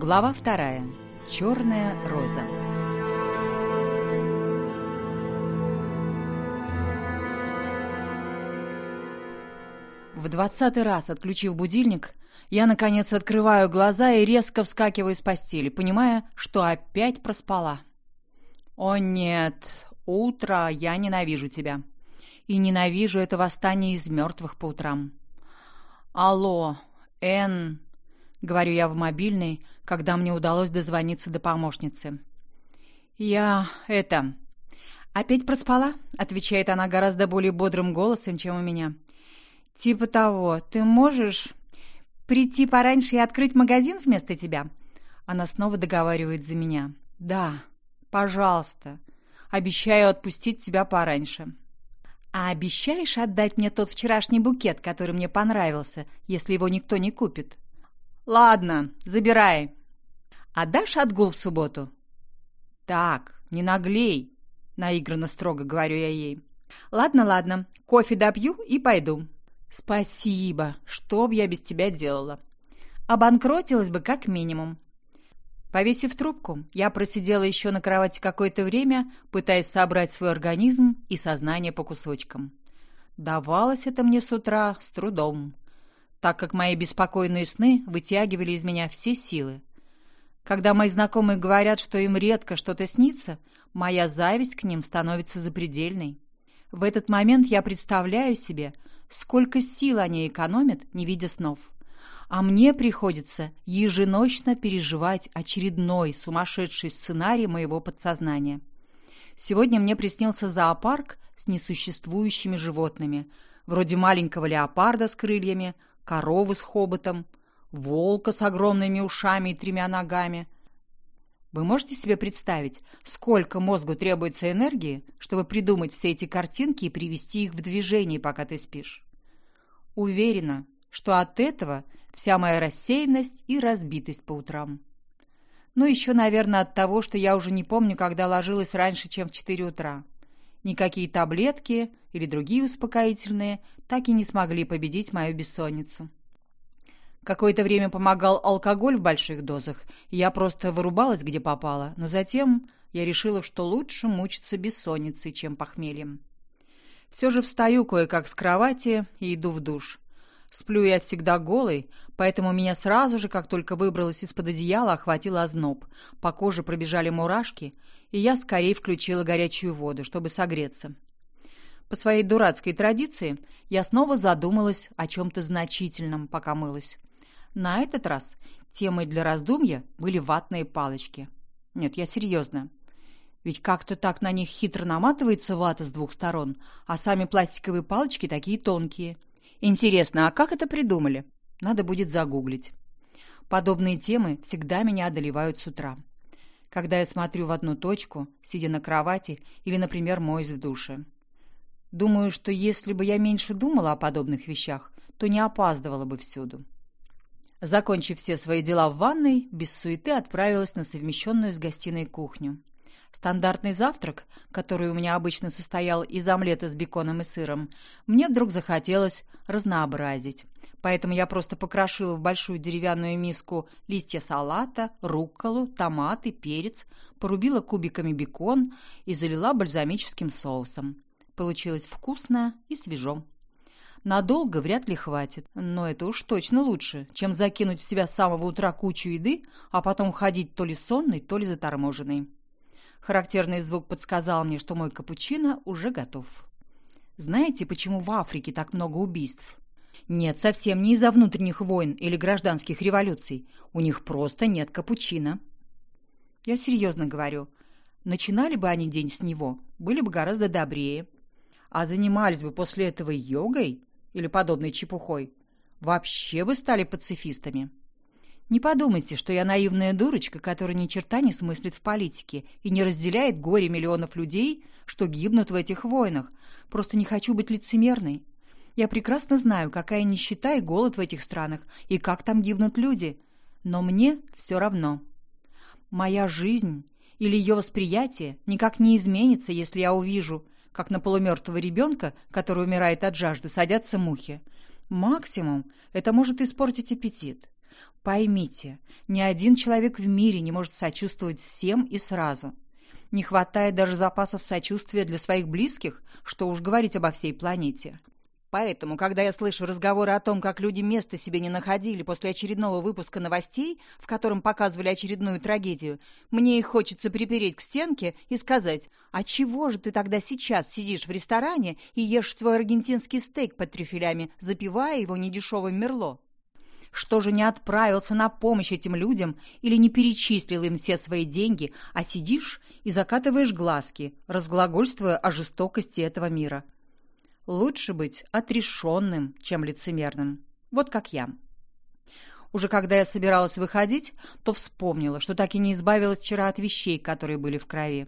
Глава вторая. Черная роза. В двадцатый раз, отключив будильник, я, наконец, открываю глаза и резко вскакиваю с постели, понимая, что опять проспала. «О нет, утро, я ненавижу тебя. И ненавижу это восстание из мертвых по утрам. Алло, Эн, — говорю я в мобильный, когда мне удалось дозвониться до помощницы. «Я... это...» «Опять проспала?» — отвечает она гораздо более бодрым голосом, чем у меня. «Типа того. Ты можешь прийти пораньше и открыть магазин вместо тебя?» Она снова договаривает за меня. «Да, пожалуйста. Обещаю отпустить тебя пораньше». «А обещаешь отдать мне тот вчерашний букет, который мне понравился, если его никто не купит?» «Ладно, забирай. Отдашь отгул в субботу?» «Так, не наглей», — наигранно строго говорю я ей. «Ладно, ладно, кофе допью и пойду». «Спасибо, что б я без тебя делала?» «Обанкротилась бы как минимум». Повесив трубку, я просидела еще на кровати какое-то время, пытаясь собрать свой организм и сознание по кусочкам. Давалось это мне с утра с трудом так как мои беспокойные сны вытягивали из меня все силы. Когда мои знакомые говорят, что им редко что-то снится, моя зависть к ним становится запредельной. В этот момент я представляю себе, сколько сил они экономят, не видя снов. А мне приходится еженочно переживать очередной сумасшедший сценарий моего подсознания. Сегодня мне приснился зоопарк с несуществующими животными, вроде маленького леопарда с крыльями, коровы с хоботом, волка с огромными ушами и тремя ногами. Вы можете себе представить, сколько мозгу требуется энергии, чтобы придумать все эти картинки и привести их в движение, пока ты спишь? Уверена, что от этого вся моя рассеянность и разбитость по утрам. Ну, еще, наверное, от того, что я уже не помню, когда ложилась раньше, чем в 4 утра. Никакие таблетки или другие успокоительные так и не смогли победить мою бессонницу. Какое-то время помогал алкоголь в больших дозах, я просто вырубалась, где попало, но затем я решила, что лучше мучиться бессонницей, чем похмельем. Все же встаю кое-как с кровати и иду в душ. Сплю я всегда голой, поэтому меня сразу же, как только выбралась из-под одеяла, охватил озноб. По коже пробежали мурашки, и я скорее включила горячую воду, чтобы согреться. По своей дурацкой традиции я снова задумалась о чем-то значительном, пока мылась. На этот раз темой для раздумья были ватные палочки. Нет, я серьезно. Ведь как-то так на них хитро наматывается вата с двух сторон, а сами пластиковые палочки такие тонкие. Интересно, а как это придумали? Надо будет загуглить. Подобные темы всегда меня одолевают с утра когда я смотрю в одну точку, сидя на кровати или, например, моюсь в душе. Думаю, что если бы я меньше думала о подобных вещах, то не опаздывала бы всюду. Закончив все свои дела в ванной, без суеты отправилась на совмещенную с гостиной кухню. Стандартный завтрак, который у меня обычно состоял из омлета с беконом и сыром, мне вдруг захотелось разнообразить. Поэтому я просто покрошила в большую деревянную миску листья салата, рукколу, томаты, перец, порубила кубиками бекон и залила бальзамическим соусом. Получилось вкусно и свежо. Надолго вряд ли хватит, но это уж точно лучше, чем закинуть в себя с самого утра кучу еды, а потом ходить то ли сонный, то ли заторможенный. Характерный звук подсказал мне, что мой капучино уже готов. Знаете, почему в Африке так много убийств? Нет, совсем не из-за внутренних войн или гражданских революций. У них просто нет капучино. Я серьезно говорю. Начинали бы они день с него, были бы гораздо добрее. А занимались бы после этого йогой или подобной чепухой, вообще бы стали пацифистами. Не подумайте, что я наивная дурочка, которая ни черта не смыслит в политике и не разделяет горе миллионов людей, что гибнут в этих войнах. Просто не хочу быть лицемерной. Я прекрасно знаю, какая нищета и голод в этих странах, и как там гибнут люди. Но мне все равно. Моя жизнь или ее восприятие никак не изменится, если я увижу, как на полумертвого ребенка, который умирает от жажды, садятся мухи. Максимум это может испортить аппетит. Поймите, ни один человек в мире не может сочувствовать всем и сразу. Не хватает даже запасов сочувствия для своих близких, что уж говорить обо всей планете. Поэтому, когда я слышу разговоры о том, как люди места себе не находили после очередного выпуска новостей, в котором показывали очередную трагедию, мне их хочется припереть к стенке и сказать, «А чего же ты тогда сейчас сидишь в ресторане и ешь свой аргентинский стейк под трюфелями, запивая его недешевым мерло?» Что же не отправился на помощь этим людям или не перечислил им все свои деньги, а сидишь и закатываешь глазки, разглагольствуя о жестокости этого мира? Лучше быть отрешенным, чем лицемерным. Вот как я. Уже когда я собиралась выходить, то вспомнила, что так и не избавилась вчера от вещей, которые были в крови.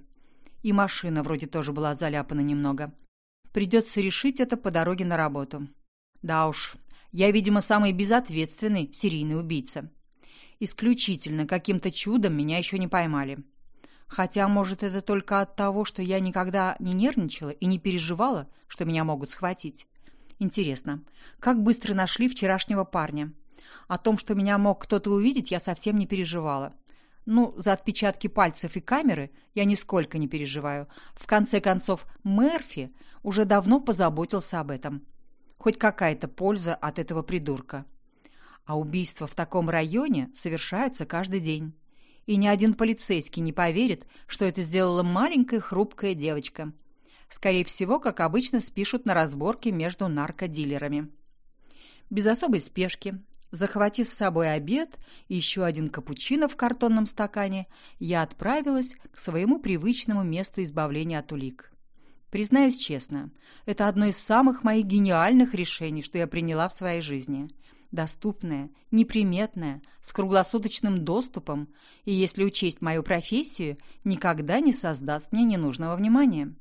И машина вроде тоже была заляпана немного. Придется решить это по дороге на работу. Да уж, я, видимо, самый безответственный серийный убийца. Исключительно каким-то чудом меня еще не поймали. Хотя, может, это только от того, что я никогда не нервничала и не переживала, что меня могут схватить. Интересно, как быстро нашли вчерашнего парня? О том, что меня мог кто-то увидеть, я совсем не переживала. Ну, за отпечатки пальцев и камеры я нисколько не переживаю. В конце концов, Мерфи уже давно позаботился об этом. Хоть какая-то польза от этого придурка. А убийства в таком районе совершаются каждый день и ни один полицейский не поверит, что это сделала маленькая хрупкая девочка. Скорее всего, как обычно, спишут на разборке между наркодилерами. Без особой спешки, захватив с собой обед и еще один капучино в картонном стакане, я отправилась к своему привычному месту избавления от улик. Признаюсь честно, это одно из самых моих гениальных решений, что я приняла в своей жизни – доступная, неприметная, с круглосуточным доступом и, если учесть мою профессию, никогда не создаст мне ненужного внимания.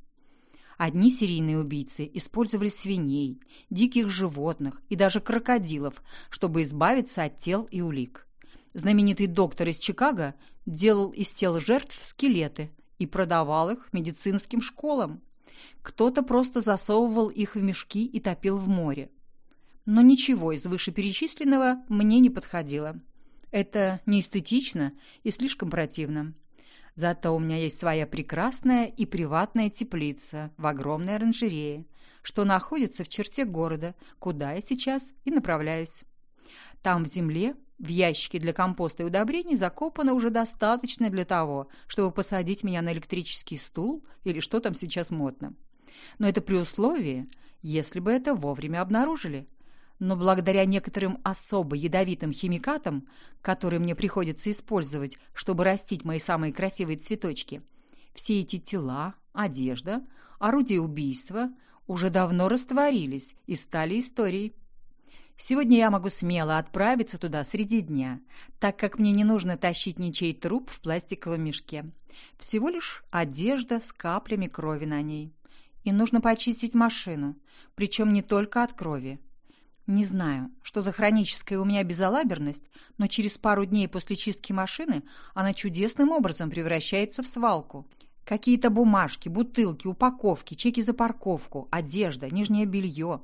Одни серийные убийцы использовали свиней, диких животных и даже крокодилов, чтобы избавиться от тел и улик. Знаменитый доктор из Чикаго делал из тел жертв скелеты и продавал их медицинским школам. Кто-то просто засовывал их в мешки и топил в море но ничего из вышеперечисленного мне не подходило. Это неэстетично и слишком противно. Зато у меня есть своя прекрасная и приватная теплица в огромной оранжерее, что находится в черте города, куда я сейчас и направляюсь. Там в земле, в ящике для компоста и удобрений закопано уже достаточно для того, чтобы посадить меня на электрический стул или что там сейчас модно. Но это при условии, если бы это вовремя обнаружили – но благодаря некоторым особо ядовитым химикатам, которые мне приходится использовать, чтобы растить мои самые красивые цветочки, все эти тела, одежда, орудия убийства уже давно растворились и стали историей. Сегодня я могу смело отправиться туда среди дня, так как мне не нужно тащить ничей труп в пластиковом мешке. Всего лишь одежда с каплями крови на ней. И нужно почистить машину, причем не только от крови. Не знаю, что за хроническая у меня безалаберность, но через пару дней после чистки машины она чудесным образом превращается в свалку. Какие-то бумажки, бутылки, упаковки, чеки за парковку, одежда, нижнее белье.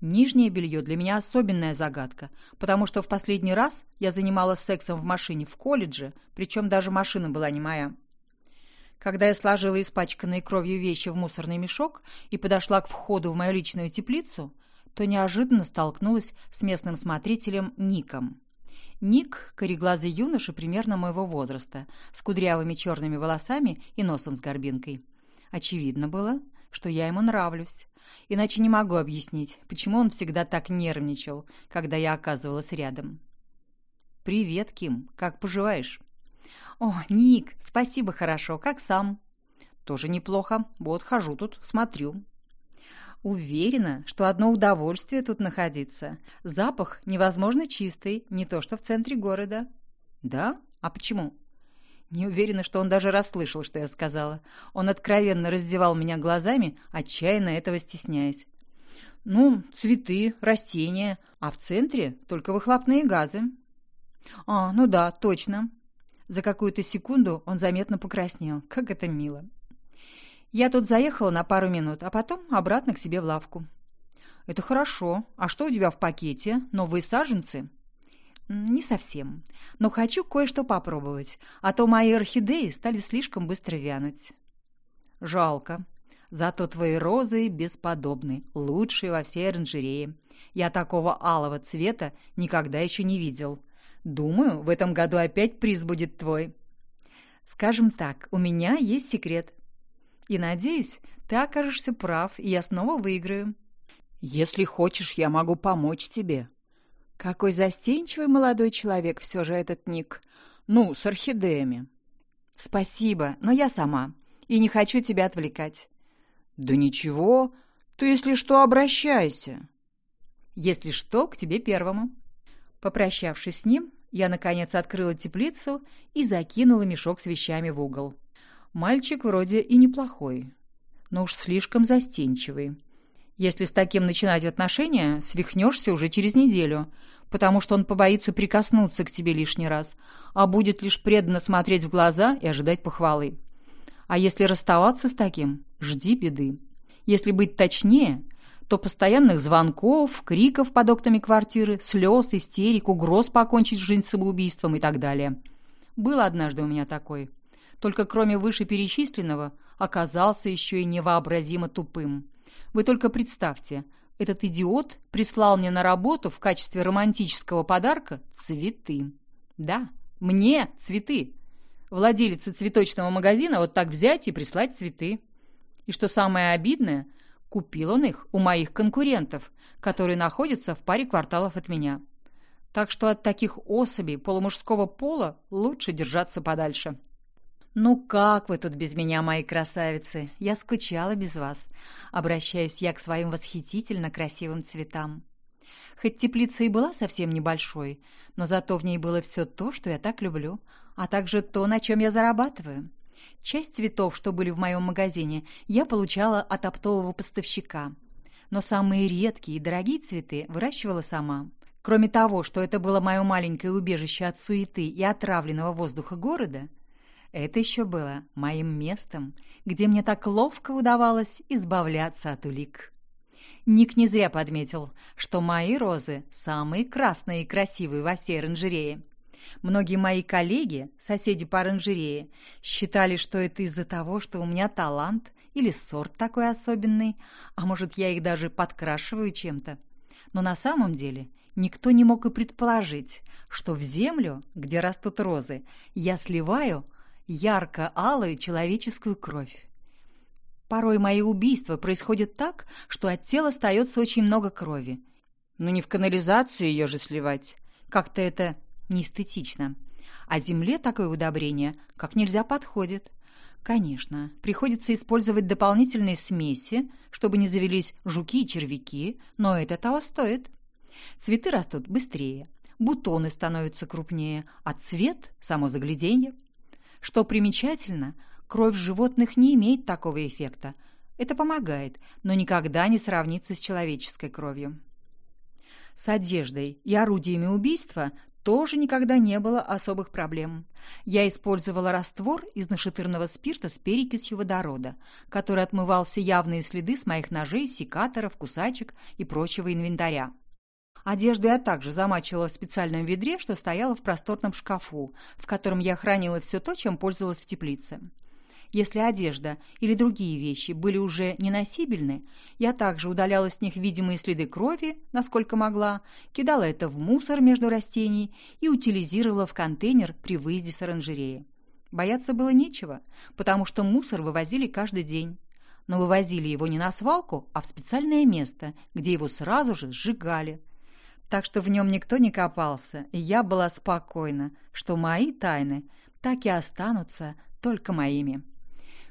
Нижнее белье для меня особенная загадка, потому что в последний раз я занималась сексом в машине в колледже, причем даже машина была не моя. Когда я сложила испачканные кровью вещи в мусорный мешок и подошла к входу в мою личную теплицу – то неожиданно столкнулась с местным смотрителем Ником. Ник – кореглазый юноша примерно моего возраста, с кудрявыми черными волосами и носом с горбинкой. Очевидно было, что я ему нравлюсь. Иначе не могу объяснить, почему он всегда так нервничал, когда я оказывалась рядом. «Привет, Ким. Как поживаешь?» «О, Ник, спасибо хорошо. Как сам?» «Тоже неплохо. Вот хожу тут, смотрю. Уверена, что одно удовольствие тут находиться. Запах невозможно чистый, не то что в центре города. Да? А почему? Не уверена, что он даже расслышал, что я сказала. Он откровенно раздевал меня глазами, отчаянно этого стесняясь. Ну, цветы, растения, а в центре только выхлопные газы. А, ну да, точно. За какую-то секунду он заметно покраснел. Как это мило. Я тут заехала на пару минут, а потом обратно к себе в лавку. Это хорошо. А что у тебя в пакете? Новые саженцы? «Не совсем. Но хочу кое-что попробовать, а то мои орхидеи стали слишком быстро вянуть». «Жалко. Зато твои розы бесподобны, лучшие во всей оранжерее. Я такого алого цвета никогда еще не видел. Думаю, в этом году опять приз будет твой». «Скажем так, у меня есть секрет. И надеюсь, ты окажешься прав, и я снова выиграю». «Если хочешь, я могу помочь тебе», какой застенчивый молодой человек все же этот Ник. Ну, с орхидеями. Спасибо, но я сама. И не хочу тебя отвлекать. Да ничего, ты, если что, обращайся. Если что, к тебе первому. Попрощавшись с ним, я, наконец, открыла теплицу и закинула мешок с вещами в угол. Мальчик вроде и неплохой, но уж слишком застенчивый. Если с таким начинать отношения, свихнешься уже через неделю, потому что он побоится прикоснуться к тебе лишний раз, а будет лишь преданно смотреть в глаза и ожидать похвалы. А если расставаться с таким, жди беды. Если быть точнее, то постоянных звонков, криков под окнами квартиры, слез, истерик, угроз покончить жизнь самоубийством и так далее. Был однажды у меня такой. Только кроме вышеперечисленного, оказался еще и невообразимо тупым. Вы только представьте, этот идиот прислал мне на работу в качестве романтического подарка цветы. Да, мне цветы. Владелице цветочного магазина вот так взять и прислать цветы. И что самое обидное, купил он их у моих конкурентов, которые находятся в паре кварталов от меня. Так что от таких особей полумужского пола лучше держаться подальше. «Ну как вы тут без меня, мои красавицы? Я скучала без вас». Обращаюсь я к своим восхитительно красивым цветам. Хоть теплица и была совсем небольшой, но зато в ней было все то, что я так люблю, а также то, на чем я зарабатываю. Часть цветов, что были в моем магазине, я получала от оптового поставщика. Но самые редкие и дорогие цветы выращивала сама. Кроме того, что это было мое маленькое убежище от суеты и отравленного воздуха города – это еще было моим местом, где мне так ловко удавалось избавляться от улик. Ник не зря подметил, что мои розы самые красные и красивые во всей оранжерее. Многие мои коллеги, соседи по оранжерее, считали, что это из-за того, что у меня талант или сорт такой особенный, а может, я их даже подкрашиваю чем-то. Но на самом деле никто не мог и предположить, что в землю, где растут розы, я сливаю ярко-алую человеческую кровь. Порой мои убийства происходят так, что от тела остается очень много крови. Но не в канализацию ее же сливать. Как-то это неэстетично. А земле такое удобрение как нельзя подходит. Конечно, приходится использовать дополнительные смеси, чтобы не завелись жуки и червяки, но это того стоит. Цветы растут быстрее, бутоны становятся крупнее, а цвет – само загляденье – что примечательно, кровь животных не имеет такого эффекта. Это помогает, но никогда не сравнится с человеческой кровью. С одеждой и орудиями убийства тоже никогда не было особых проблем. Я использовала раствор из нашатырного спирта с перекисью водорода, который отмывал все явные следы с моих ножей, секаторов, кусачек и прочего инвентаря. Одежду я также замачивала в специальном ведре, что стояло в просторном шкафу, в котором я хранила все то, чем пользовалась в теплице. Если одежда или другие вещи были уже неносибельны, я также удаляла с них видимые следы крови, насколько могла, кидала это в мусор между растений и утилизировала в контейнер при выезде с оранжереи. Бояться было нечего, потому что мусор вывозили каждый день. Но вывозили его не на свалку, а в специальное место, где его сразу же сжигали – так что в нем никто не копался, и я была спокойна, что мои тайны так и останутся только моими.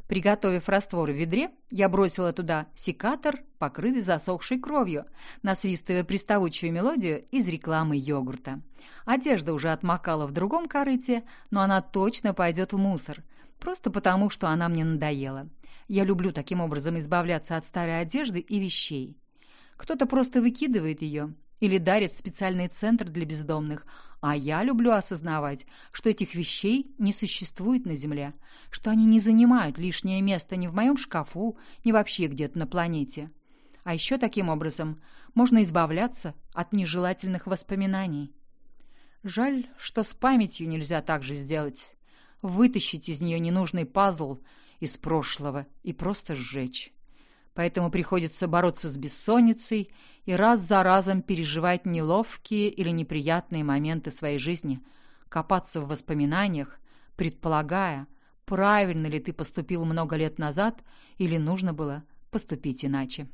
Приготовив раствор в ведре, я бросила туда секатор, покрытый засохшей кровью, насвистывая приставучую мелодию из рекламы йогурта. Одежда уже отмокала в другом корыте, но она точно пойдет в мусор, просто потому, что она мне надоела. Я люблю таким образом избавляться от старой одежды и вещей. Кто-то просто выкидывает ее, или дарит специальный центр для бездомных, а я люблю осознавать, что этих вещей не существует на Земле, что они не занимают лишнее место ни в моем шкафу, ни вообще где-то на планете. А еще таким образом можно избавляться от нежелательных воспоминаний. Жаль, что с памятью нельзя так же сделать. Вытащить из нее ненужный пазл из прошлого и просто сжечь. Поэтому приходится бороться с бессонницей и раз за разом переживать неловкие или неприятные моменты своей жизни, копаться в воспоминаниях, предполагая, правильно ли ты поступил много лет назад или нужно было поступить иначе.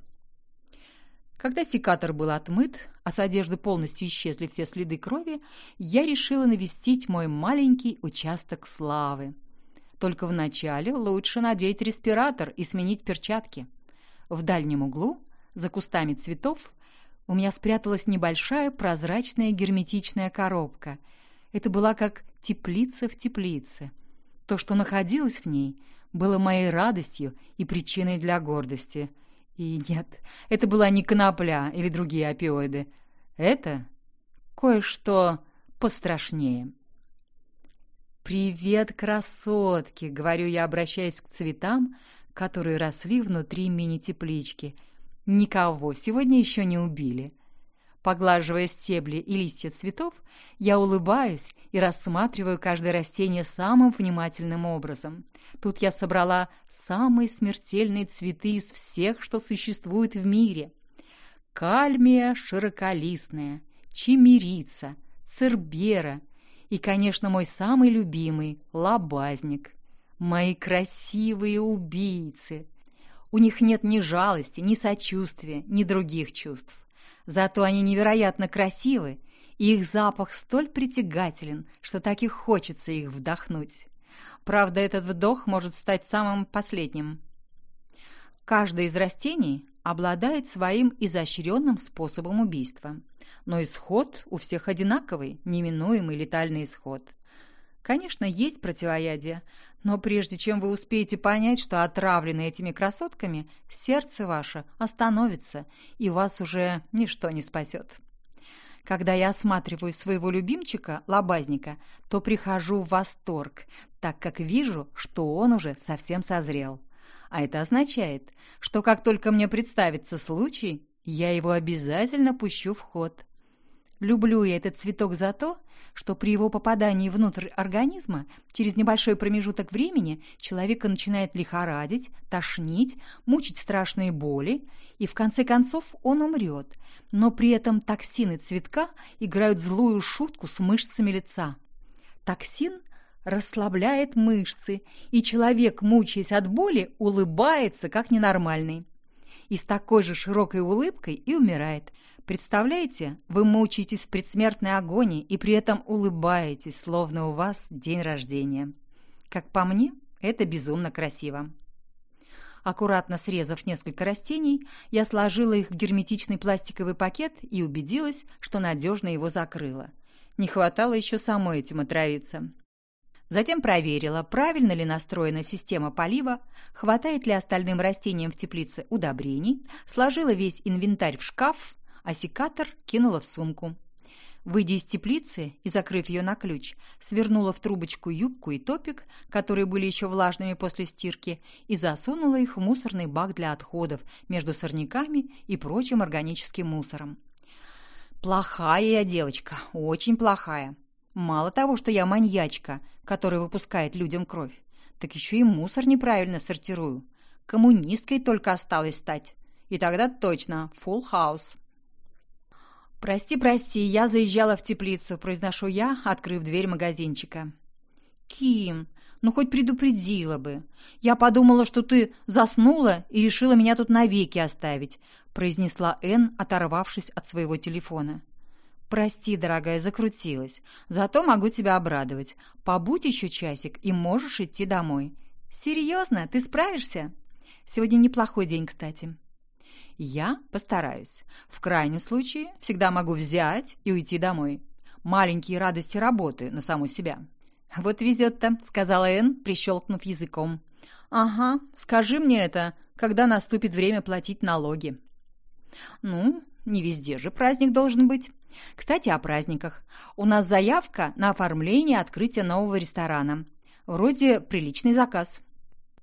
Когда секатор был отмыт, а с одежды полностью исчезли все следы крови, я решила навестить мой маленький участок славы. Только вначале лучше надеть респиратор и сменить перчатки. В дальнем углу, за кустами цветов, у меня спряталась небольшая прозрачная герметичная коробка. Это была как теплица в теплице. То, что находилось в ней, было моей радостью и причиной для гордости — и нет, это была не конопля или другие опиоиды. Это кое-что пострашнее. «Привет, красотки!» — говорю я, обращаясь к цветам, которые росли внутри мини-теплички. «Никого сегодня еще не убили. Поглаживая стебли и листья цветов, я улыбаюсь и рассматриваю каждое растение самым внимательным образом. Тут я собрала самые смертельные цветы из всех, что существует в мире. Кальмия широколистная, чимерица, цербера и, конечно, мой самый любимый — лобазник. Мои красивые убийцы. У них нет ни жалости, ни сочувствия, ни других чувств. Зато они невероятно красивы, и их запах столь притягателен, что так и хочется их вдохнуть. Правда, этот вдох может стать самым последним. Каждое из растений обладает своим изощренным способом убийства. Но исход у всех одинаковый, неминуемый летальный исход. Конечно, есть противоядие, но прежде чем вы успеете понять, что отравлены этими красотками, сердце ваше остановится, и вас уже ничто не спасет. Когда я осматриваю своего любимчика, лобазника, то прихожу в восторг, так как вижу, что он уже совсем созрел. А это означает, что как только мне представится случай, я его обязательно пущу в ход. Люблю я этот цветок за то, что при его попадании внутрь организма через небольшой промежуток времени человека начинает лихорадить, тошнить, мучить страшные боли, и в конце концов он умрет. Но при этом токсины цветка играют злую шутку с мышцами лица. Токсин расслабляет мышцы, и человек, мучаясь от боли, улыбается как ненормальный. И с такой же широкой улыбкой и умирает – Представляете, вы мучаетесь в предсмертной агонии и при этом улыбаетесь, словно у вас день рождения. Как по мне, это безумно красиво. Аккуратно срезав несколько растений, я сложила их в герметичный пластиковый пакет и убедилась, что надежно его закрыла. Не хватало еще самой этим отравиться. Затем проверила, правильно ли настроена система полива, хватает ли остальным растениям в теплице удобрений, сложила весь инвентарь в шкаф а секатор кинула в сумку. Выйдя из теплицы и закрыв ее на ключ, свернула в трубочку юбку и топик, которые были еще влажными после стирки, и засунула их в мусорный бак для отходов между сорняками и прочим органическим мусором. Плохая я девочка, очень плохая. Мало того, что я маньячка, которая выпускает людям кровь, так еще и мусор неправильно сортирую. Коммунисткой только осталось стать. И тогда точно full house. «Прости, прости, я заезжала в теплицу», — произношу я, открыв дверь магазинчика. «Ким, ну хоть предупредила бы. Я подумала, что ты заснула и решила меня тут навеки оставить», — произнесла Энн, оторвавшись от своего телефона. «Прости, дорогая, закрутилась. Зато могу тебя обрадовать. Побудь еще часик, и можешь идти домой». «Серьезно? Ты справишься?» «Сегодня неплохой день, кстати». Я постараюсь. В крайнем случае всегда могу взять и уйти домой. Маленькие радости работы на саму себя. «Вот везет-то», — сказала Энн, прищелкнув языком. «Ага, скажи мне это, когда наступит время платить налоги». «Ну, не везде же праздник должен быть. Кстати, о праздниках. У нас заявка на оформление открытия нового ресторана. Вроде приличный заказ».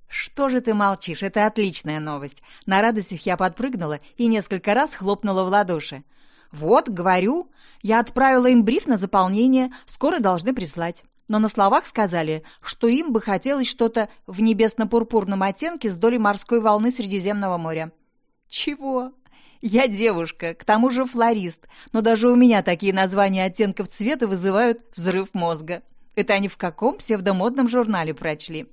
«Что же ты молчишь? Это отличная новость!» На радостях я подпрыгнула и несколько раз хлопнула в ладоши. «Вот, говорю, я отправила им бриф на заполнение, скоро должны прислать. Но на словах сказали, что им бы хотелось что-то в небесно-пурпурном оттенке с долей морской волны Средиземного моря». «Чего?» Я девушка, к тому же флорист, но даже у меня такие названия оттенков цвета вызывают взрыв мозга. Это они в каком псевдомодном журнале прочли?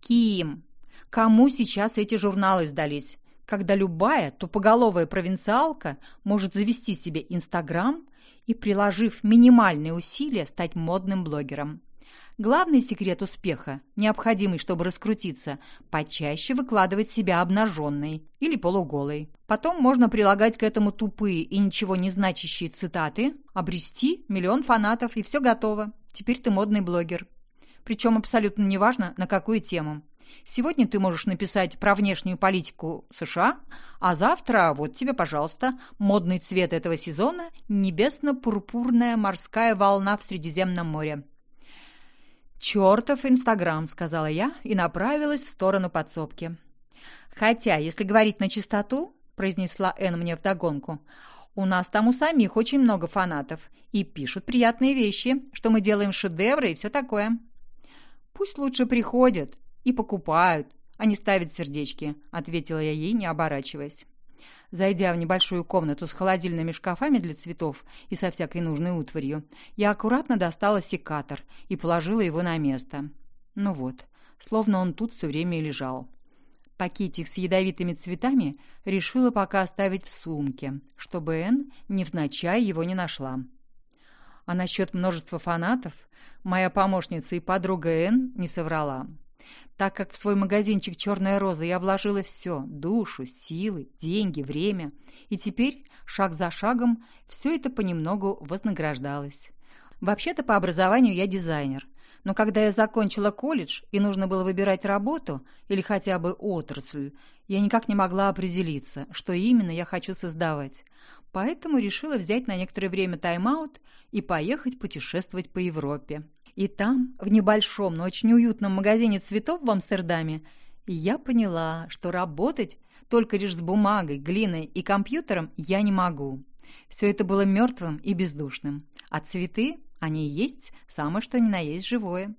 Ким, кому сейчас эти журналы сдались? Когда любая тупоголовая провинциалка может завести себе Инстаграм и, приложив минимальные усилия, стать модным блогером. Главный секрет успеха, необходимый, чтобы раскрутиться, почаще выкладывать себя обнаженной или полуголой. Потом можно прилагать к этому тупые и ничего не значащие цитаты, обрести миллион фанатов, и все готово. Теперь ты модный блогер. Причем абсолютно неважно, на какую тему. Сегодня ты можешь написать про внешнюю политику США, а завтра, вот тебе, пожалуйста, модный цвет этого сезона – небесно-пурпурная морская волна в Средиземном море. «Чертов Инстаграм», — сказала я и направилась в сторону подсобки. «Хотя, если говорить на чистоту», — произнесла Энн мне вдогонку, «у нас там у самих очень много фанатов и пишут приятные вещи, что мы делаем шедевры и все такое». «Пусть лучше приходят и покупают, а не ставят сердечки», — ответила я ей, не оборачиваясь. Зайдя в небольшую комнату с холодильными шкафами для цветов и со всякой нужной утварью, я аккуратно достала секатор и положила его на место. Ну вот, словно он тут все время и лежал. Пакетик с ядовитыми цветами решила пока оставить в сумке, чтобы Энн невзначай его не нашла. А насчет множества фанатов моя помощница и подруга Энн не соврала так как в свой магазинчик «Черная роза» я обложила все – душу, силы, деньги, время. И теперь, шаг за шагом, все это понемногу вознаграждалось. Вообще-то по образованию я дизайнер. Но когда я закончила колледж и нужно было выбирать работу или хотя бы отрасль, я никак не могла определиться, что именно я хочу создавать. Поэтому решила взять на некоторое время тайм-аут и поехать путешествовать по Европе. И там, в небольшом, но очень уютном магазине цветов в Амстердаме, я поняла, что работать только лишь с бумагой, глиной и компьютером я не могу. Все это было мертвым и бездушным. А цветы, они и есть самое что ни на есть живое.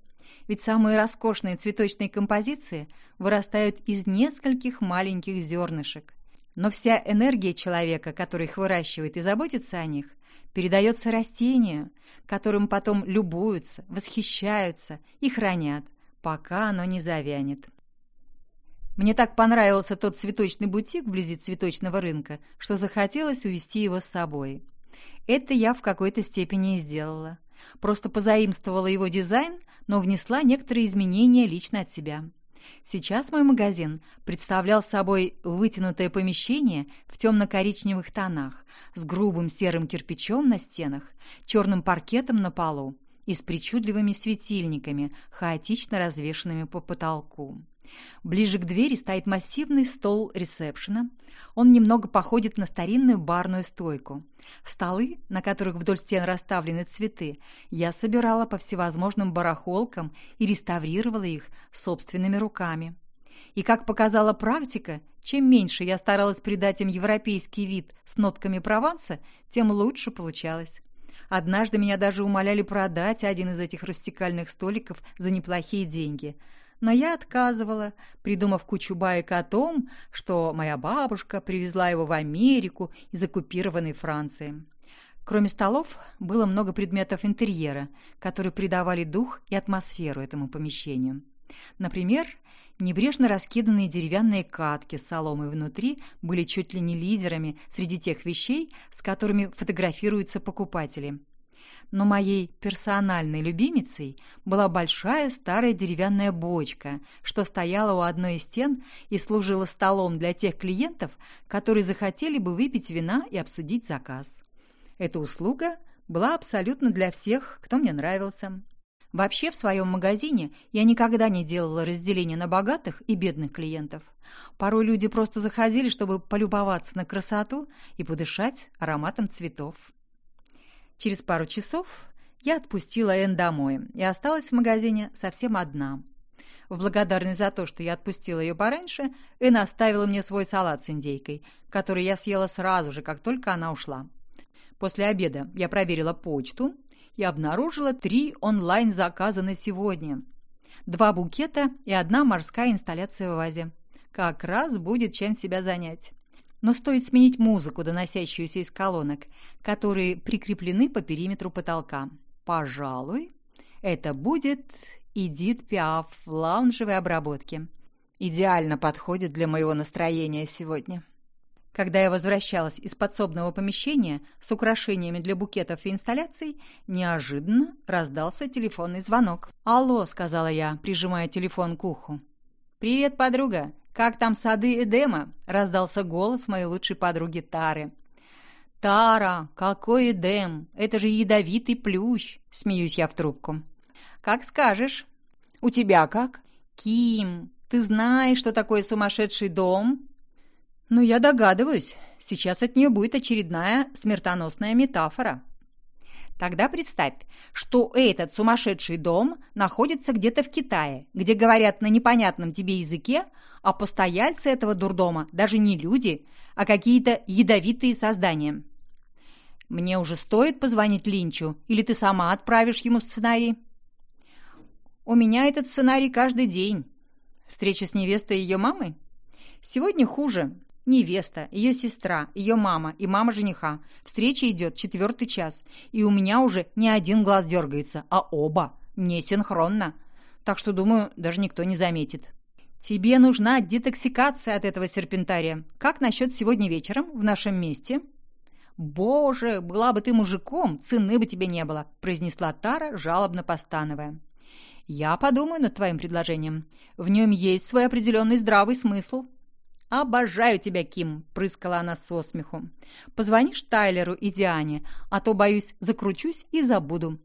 Ведь самые роскошные цветочные композиции вырастают из нескольких маленьких зернышек. Но вся энергия человека, который их выращивает и заботится о них, передается растению, которым потом любуются, восхищаются и хранят, пока оно не завянет. Мне так понравился тот цветочный бутик вблизи цветочного рынка, что захотелось увезти его с собой. Это я в какой-то степени и сделала. Просто позаимствовала его дизайн, но внесла некоторые изменения лично от себя. Сейчас мой магазин представлял собой вытянутое помещение в темно-коричневых тонах, с грубым серым кирпичом на стенах, черным паркетом на полу и с причудливыми светильниками, хаотично развешанными по потолку. Ближе к двери стоит массивный стол ресепшена. Он немного походит на старинную барную стойку. Столы, на которых вдоль стен расставлены цветы, я собирала по всевозможным барахолкам и реставрировала их собственными руками. И, как показала практика, чем меньше я старалась придать им европейский вид с нотками Прованса, тем лучше получалось. Однажды меня даже умоляли продать один из этих рустикальных столиков за неплохие деньги – но я отказывала, придумав кучу баек о том, что моя бабушка привезла его в Америку из оккупированной Франции. Кроме столов, было много предметов интерьера, которые придавали дух и атмосферу этому помещению. Например, небрежно раскиданные деревянные катки с соломой внутри были чуть ли не лидерами среди тех вещей, с которыми фотографируются покупатели – но моей персональной любимицей была большая старая деревянная бочка, что стояла у одной из стен и служила столом для тех клиентов, которые захотели бы выпить вина и обсудить заказ. Эта услуга была абсолютно для всех, кто мне нравился. Вообще в своем магазине я никогда не делала разделения на богатых и бедных клиентов. Порой люди просто заходили, чтобы полюбоваться на красоту и подышать ароматом цветов. Через пару часов я отпустила Энн домой и осталась в магазине совсем одна. В благодарность за то, что я отпустила ее пораньше, Энн оставила мне свой салат с индейкой, который я съела сразу же, как только она ушла. После обеда я проверила почту и обнаружила три онлайн-заказа на сегодня. Два букета и одна морская инсталляция в вазе. Как раз будет чем себя занять. Но стоит сменить музыку, доносящуюся из колонок, которые прикреплены по периметру потолка. Пожалуй, это будет Эдит Пиаф в лаунжевой обработке. Идеально подходит для моего настроения сегодня. Когда я возвращалась из подсобного помещения с украшениями для букетов и инсталляций, неожиданно раздался телефонный звонок. «Алло», — сказала я, прижимая телефон к уху. «Привет, подруга! Как там сады Эдема?» — раздался голос моей лучшей подруги Тары. «Тара, какой Эдем! Это же ядовитый плющ!» — смеюсь я в трубку. «Как скажешь». «У тебя как?» «Ким, ты знаешь, что такое сумасшедший дом?» Но я догадываюсь, сейчас от нее будет очередная смертоносная метафора. Тогда представь, что этот сумасшедший дом находится где-то в Китае, где говорят на непонятном тебе языке, а постояльцы этого дурдома даже не люди, а какие-то ядовитые создания. Мне уже стоит позвонить Линчу, или ты сама отправишь ему сценарий? У меня этот сценарий каждый день. Встреча с невестой и ее мамой? Сегодня хуже. Невеста, ее сестра, ее мама и мама жениха. Встреча идет четвертый час, и у меня уже не один глаз дергается, а оба. Не синхронно. Так что, думаю, даже никто не заметит. Тебе нужна детоксикация от этого серпентария. Как насчет сегодня вечером в нашем месте? «Боже, была бы ты мужиком, цены бы тебе не было», произнесла Тара, жалобно постановая. «Я подумаю над твоим предложением. В нем есть свой определенный здравый смысл». «Обожаю тебя, Ким!» – прыскала она со смеху. «Позвонишь Тайлеру и Диане, а то, боюсь, закручусь и забуду».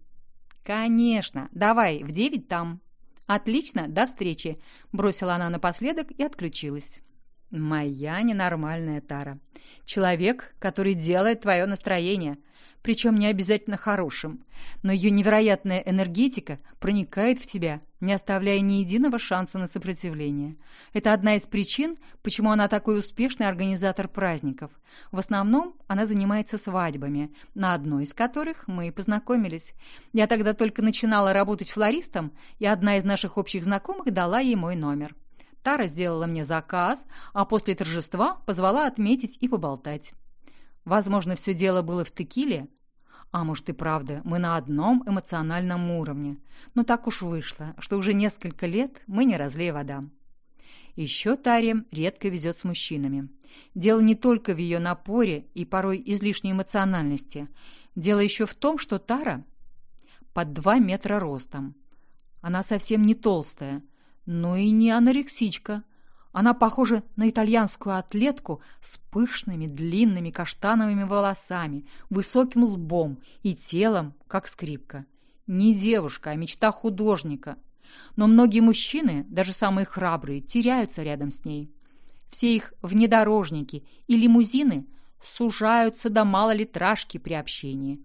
«Конечно! Давай, в девять там!» «Отлично, до встречи!» – бросила она напоследок и отключилась. «Моя ненормальная Тара. Человек, который делает твое настроение причем не обязательно хорошим. Но ее невероятная энергетика проникает в тебя, не оставляя ни единого шанса на сопротивление. Это одна из причин, почему она такой успешный организатор праздников. В основном она занимается свадьбами, на одной из которых мы и познакомились. Я тогда только начинала работать флористом, и одна из наших общих знакомых дала ей мой номер. Тара сделала мне заказ, а после торжества позвала отметить и поболтать. Возможно, все дело было в текиле. А может и правда, мы на одном эмоциональном уровне. Но так уж вышло, что уже несколько лет мы не разлей вода. Еще Таре редко везет с мужчинами. Дело не только в ее напоре и порой излишней эмоциональности. Дело еще в том, что Тара под два метра ростом. Она совсем не толстая, но и не анорексичка – она похожа на итальянскую атлетку с пышными длинными каштановыми волосами, высоким лбом и телом, как скрипка. Не девушка, а мечта художника. Но многие мужчины, даже самые храбрые, теряются рядом с ней. Все их внедорожники и лимузины сужаются до малолитражки при общении.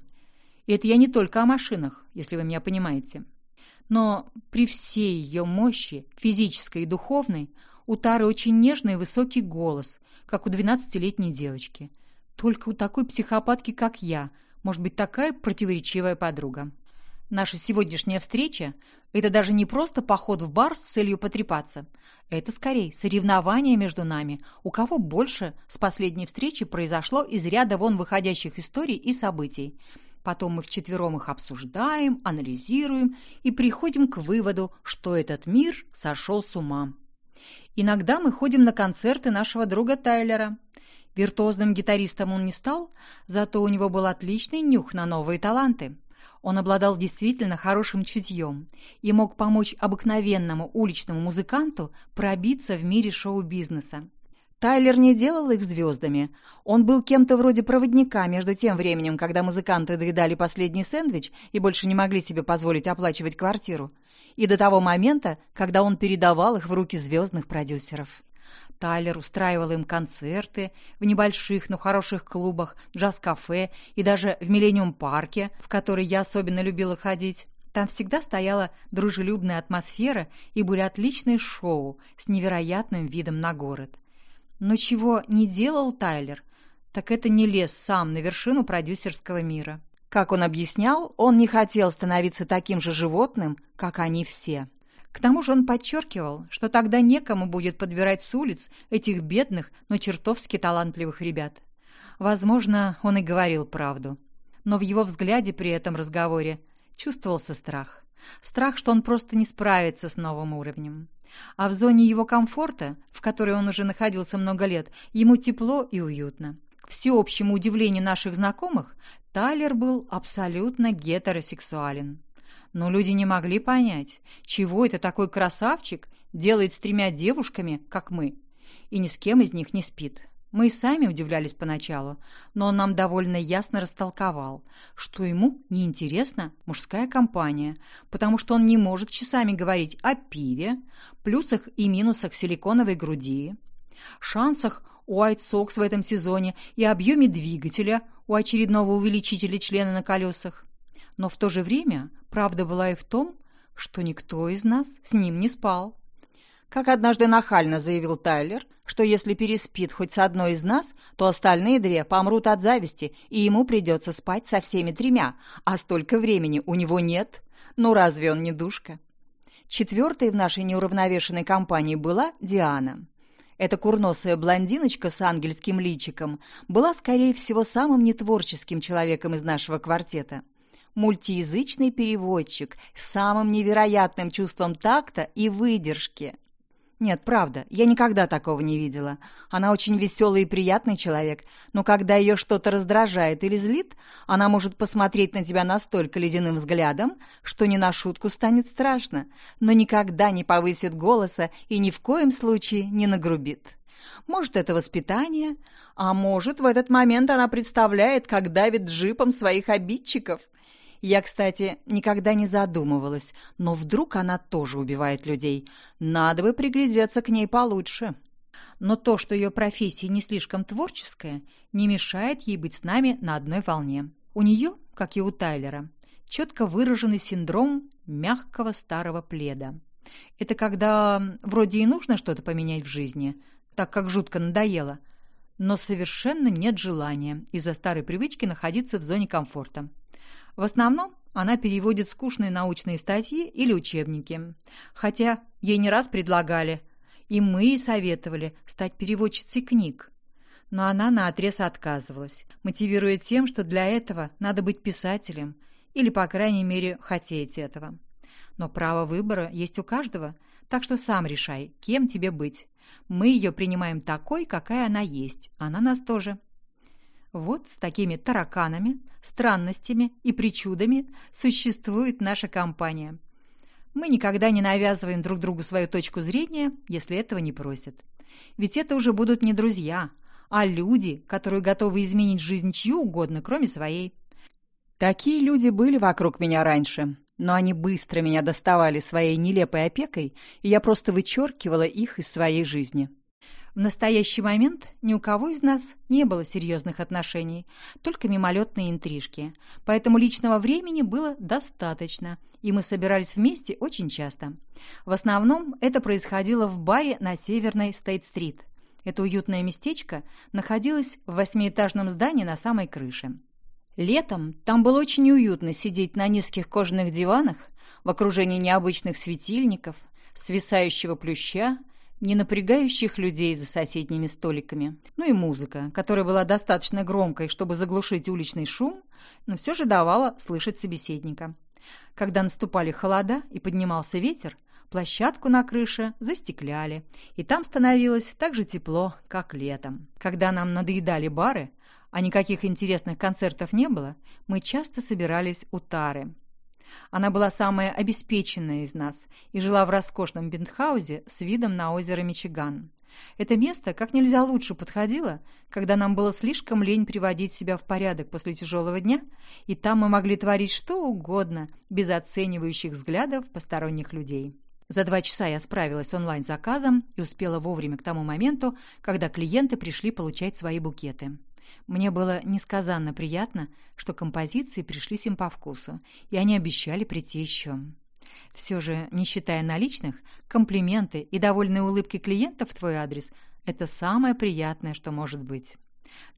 И это я не только о машинах, если вы меня понимаете. Но при всей ее мощи, физической и духовной, у Тары очень нежный и высокий голос, как у двенадцатилетней девочки. Только у такой психопатки, как я, может быть такая противоречивая подруга. Наша сегодняшняя встреча – это даже не просто поход в бар с целью потрепаться. Это, скорее, соревнование между нами, у кого больше с последней встречи произошло из ряда вон выходящих историй и событий. Потом мы вчетвером их обсуждаем, анализируем и приходим к выводу, что этот мир сошел с ума. Иногда мы ходим на концерты нашего друга Тайлера. Виртуозным гитаристом он не стал, зато у него был отличный нюх на новые таланты. Он обладал действительно хорошим чутьем и мог помочь обыкновенному уличному музыканту пробиться в мире шоу-бизнеса. Тайлер не делал их звездами. Он был кем-то вроде проводника между тем временем, когда музыканты доедали последний сэндвич и больше не могли себе позволить оплачивать квартиру, и до того момента, когда он передавал их в руки звездных продюсеров. Тайлер устраивал им концерты в небольших, но хороших клубах, джаз-кафе и даже в Миллениум-парке, в который я особенно любила ходить. Там всегда стояла дружелюбная атмосфера и были отличные шоу с невероятным видом на город. Но чего не делал Тайлер, так это не лез сам на вершину продюсерского мира. Как он объяснял, он не хотел становиться таким же животным, как они все. К тому же он подчеркивал, что тогда некому будет подбирать с улиц этих бедных, но чертовски талантливых ребят. Возможно, он и говорил правду. Но в его взгляде при этом разговоре чувствовался страх. Страх, что он просто не справится с новым уровнем. А в зоне его комфорта, в которой он уже находился много лет, ему тепло и уютно. К всеобщему удивлению наших знакомых, Тайлер был абсолютно гетеросексуален. Но люди не могли понять, чего это такой красавчик делает с тремя девушками, как мы, и ни с кем из них не спит. Мы и сами удивлялись поначалу, но он нам довольно ясно растолковал, что ему неинтересна мужская компания, потому что он не может часами говорить о пиве, плюсах и минусах силиконовой груди, шансах White Sox в этом сезоне и объеме двигателя у очередного увеличителя члена на колесах. Но в то же время правда была и в том, что никто из нас с ним не спал. Как однажды нахально заявил Тайлер, что если переспит хоть с одной из нас, то остальные две помрут от зависти, и ему придется спать со всеми тремя, а столько времени у него нет. Ну разве он не душка? Четвертой в нашей неуравновешенной компании была Диана. Эта курносая блондиночка с ангельским личиком была, скорее всего, самым нетворческим человеком из нашего квартета. Мультиязычный переводчик с самым невероятным чувством такта и выдержки. Нет, правда, я никогда такого не видела. Она очень веселый и приятный человек, но когда ее что-то раздражает или злит, она может посмотреть на тебя настолько ледяным взглядом, что не на шутку станет страшно, но никогда не повысит голоса и ни в коем случае не нагрубит. Может, это воспитание, а может, в этот момент она представляет, как давит джипом своих обидчиков – я, кстати, никогда не задумывалась, но вдруг она тоже убивает людей. Надо бы приглядеться к ней получше. Но то, что ее профессия не слишком творческая, не мешает ей быть с нами на одной волне. У нее, как и у Тайлера, четко выраженный синдром мягкого старого пледа. Это когда вроде и нужно что-то поменять в жизни, так как жутко надоело, но совершенно нет желания из-за старой привычки находиться в зоне комфорта. В основном она переводит скучные научные статьи или учебники. Хотя ей не раз предлагали, и мы ей советовали стать переводчицей книг. Но она наотрез отказывалась, мотивируя тем, что для этого надо быть писателем или, по крайней мере, хотеть этого. Но право выбора есть у каждого, так что сам решай, кем тебе быть. Мы ее принимаем такой, какая она есть, она нас тоже. Вот с такими тараканами, странностями и причудами существует наша компания. Мы никогда не навязываем друг другу свою точку зрения, если этого не просят. Ведь это уже будут не друзья, а люди, которые готовы изменить жизнь чью угодно, кроме своей. Такие люди были вокруг меня раньше, но они быстро меня доставали своей нелепой опекой, и я просто вычеркивала их из своей жизни. В настоящий момент ни у кого из нас не было серьезных отношений, только мимолетные интрижки, поэтому личного времени было достаточно, и мы собирались вместе очень часто. В основном это происходило в баре на Северной Стейт-стрит. Это уютное местечко находилось в восьмиэтажном здании на самой крыше. Летом там было очень уютно сидеть на низких кожаных диванах в окружении необычных светильников, свисающего плюща, не напрягающих людей за соседними столиками. Ну и музыка, которая была достаточно громкой, чтобы заглушить уличный шум, но все же давала слышать собеседника. Когда наступали холода и поднимался ветер, площадку на крыше застекляли, и там становилось так же тепло, как летом. Когда нам надоедали бары, а никаких интересных концертов не было, мы часто собирались у Тары, она была самая обеспеченная из нас и жила в роскошном бентхаузе с видом на озеро Мичиган. Это место как нельзя лучше подходило, когда нам было слишком лень приводить себя в порядок после тяжелого дня, и там мы могли творить что угодно, без оценивающих взглядов посторонних людей. За два часа я справилась онлайн-заказом и успела вовремя к тому моменту, когда клиенты пришли получать свои букеты. Мне было несказанно приятно, что композиции пришлись им по вкусу, и они обещали прийти еще. Все же, не считая наличных, комплименты и довольные улыбки клиентов в твой адрес – это самое приятное, что может быть.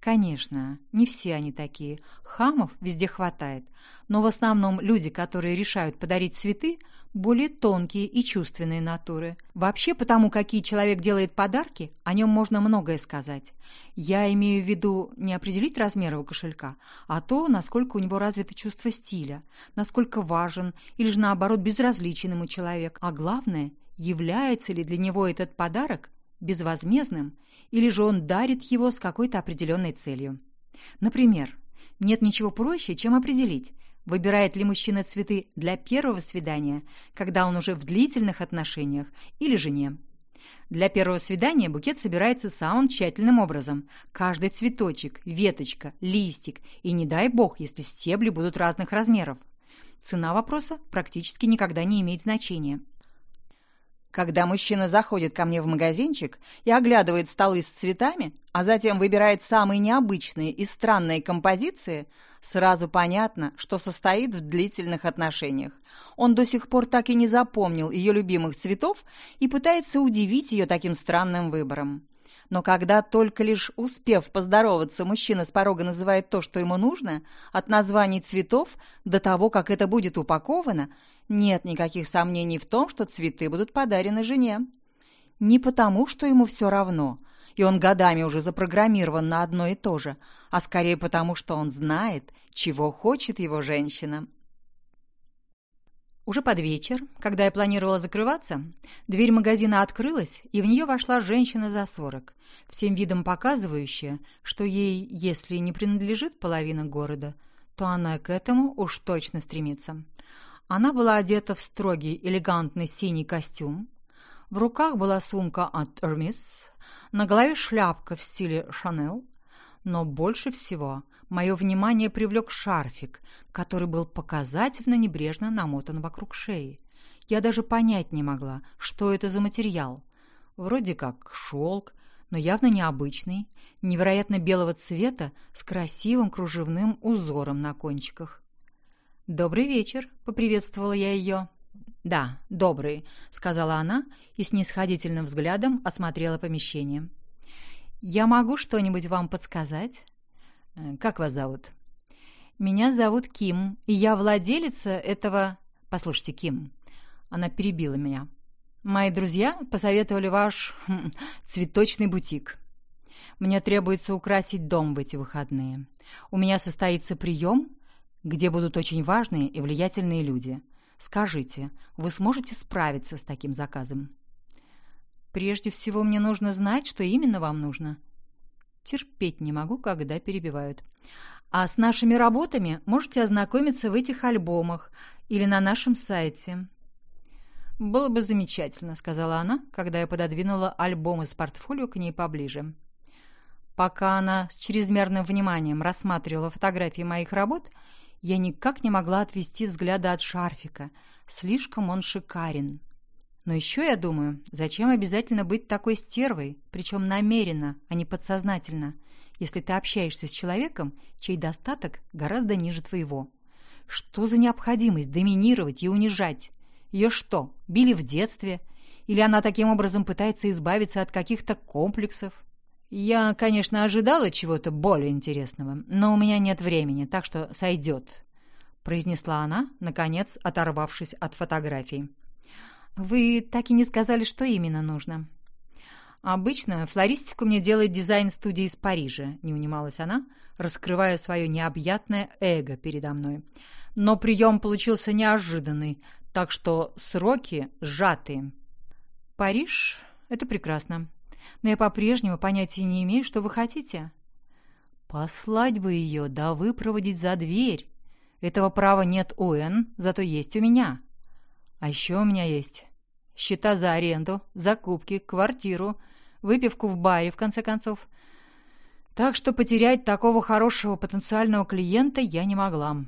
Конечно, не все они такие. Хамов везде хватает. Но в основном люди, которые решают подарить цветы, более тонкие и чувственные натуры. Вообще, потому какие человек делает подарки, о нем можно многое сказать. Я имею в виду не определить размер его кошелька, а то, насколько у него развито чувство стиля, насколько важен или же наоборот безразличен ему человек. А главное, является ли для него этот подарок безвозмездным или же он дарит его с какой-то определенной целью. Например, нет ничего проще, чем определить, выбирает ли мужчина цветы для первого свидания, когда он уже в длительных отношениях, или же нет. Для первого свидания букет собирается самым тщательным образом. Каждый цветочек, веточка, листик и, не дай бог, если стебли будут разных размеров. Цена вопроса практически никогда не имеет значения. Когда мужчина заходит ко мне в магазинчик и оглядывает столы с цветами, а затем выбирает самые необычные и странные композиции, сразу понятно, что состоит в длительных отношениях. Он до сих пор так и не запомнил ее любимых цветов и пытается удивить ее таким странным выбором. Но когда только лишь успев поздороваться, мужчина с порога называет то, что ему нужно, от названий цветов до того, как это будет упаковано, нет никаких сомнений в том, что цветы будут подарены жене. Не потому, что ему все равно, и он годами уже запрограммирован на одно и то же, а скорее потому, что он знает, чего хочет его женщина. Уже под вечер, когда я планировала закрываться, дверь магазина открылась, и в нее вошла женщина за сорок, всем видом показывающая, что ей, если не принадлежит половина города, то она к этому уж точно стремится. Она была одета в строгий, элегантный синий костюм, в руках была сумка от Hermes, на голове шляпка в стиле Chanel, но больше всего мое внимание привлек шарфик, который был показательно небрежно намотан вокруг шеи. Я даже понять не могла, что это за материал. Вроде как шелк, но явно необычный, невероятно белого цвета с красивым кружевным узором на кончиках. «Добрый вечер», — поприветствовала я ее. «Да, добрый», — сказала она и с нисходительным взглядом осмотрела помещение. «Я могу что-нибудь вам подсказать?» Э, «Как вас зовут?» «Меня зовут Ким, и я владелица этого...» «Послушайте, Ким...» Она перебила меня. «Мои друзья посоветовали ваш хм, цветочный бутик. Мне требуется украсить дом в эти выходные. У меня состоится прием, где будут очень важные и влиятельные люди. Скажите, вы сможете справиться с таким заказом?» «Прежде всего мне нужно знать, что именно вам нужно», Терпеть не могу, когда перебивают. А с нашими работами можете ознакомиться в этих альбомах или на нашем сайте. «Было бы замечательно», — сказала она, когда я пододвинула альбом из портфолио к ней поближе. Пока она с чрезмерным вниманием рассматривала фотографии моих работ, я никак не могла отвести взгляда от шарфика. Слишком он шикарен. Но еще я думаю, зачем обязательно быть такой стервой, причем намеренно, а не подсознательно, если ты общаешься с человеком, чей достаток гораздо ниже твоего? Что за необходимость доминировать и унижать? Ее что, били в детстве? Или она таким образом пытается избавиться от каких-то комплексов? Я, конечно, ожидала чего-то более интересного, но у меня нет времени, так что сойдет, произнесла она, наконец оторвавшись от фотографий. Вы так и не сказали, что именно нужно. Обычно флористику мне делает дизайн-студия из Парижа, не унималась она, раскрывая свое необъятное эго передо мной. Но прием получился неожиданный, так что сроки сжатые. Париж — это прекрасно. Но я по-прежнему понятия не имею, что вы хотите. Послать бы ее, да выпроводить за дверь. Этого права нет у Н, зато есть у меня. А еще у меня есть счета за аренду, закупки, квартиру, выпивку в баре, в конце концов. Так что потерять такого хорошего потенциального клиента я не могла.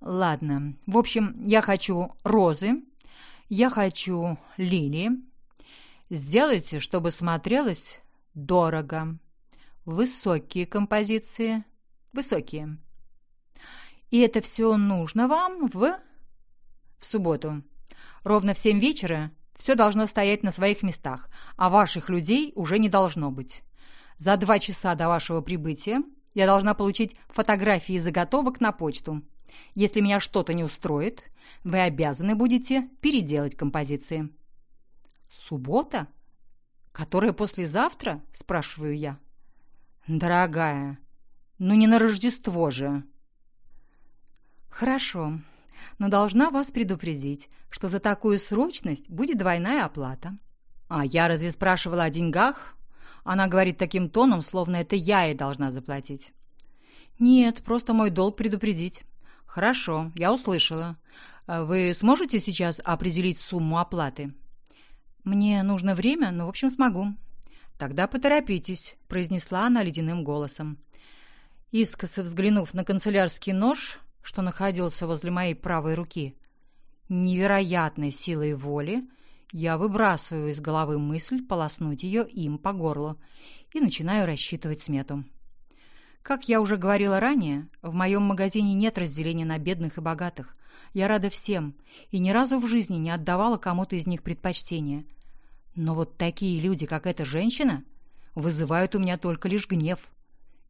Ладно, в общем, я хочу розы, я хочу лилии. Сделайте, чтобы смотрелось дорого. Высокие композиции. Высокие. И это все нужно вам в в субботу. Ровно в семь вечера все должно стоять на своих местах, а ваших людей уже не должно быть. За два часа до вашего прибытия я должна получить фотографии заготовок на почту. Если меня что-то не устроит, вы обязаны будете переделать композиции. Суббота? Которая послезавтра? Спрашиваю я. Дорогая, ну не на Рождество же. Хорошо, но должна вас предупредить, что за такую срочность будет двойная оплата. А я разве спрашивала о деньгах? Она говорит таким тоном, словно это я ей должна заплатить. Нет, просто мой долг предупредить. Хорошо, я услышала. Вы сможете сейчас определить сумму оплаты? Мне нужно время, но, в общем, смогу. Тогда поторопитесь, произнесла она ледяным голосом. Искоса взглянув на канцелярский нож, что находился возле моей правой руки, невероятной силой воли я выбрасываю из головы мысль полоснуть ее им по горлу и начинаю рассчитывать смету. Как я уже говорила ранее, в моем магазине нет разделения на бедных и богатых. Я рада всем и ни разу в жизни не отдавала кому-то из них предпочтение. Но вот такие люди, как эта женщина, вызывают у меня только лишь гнев.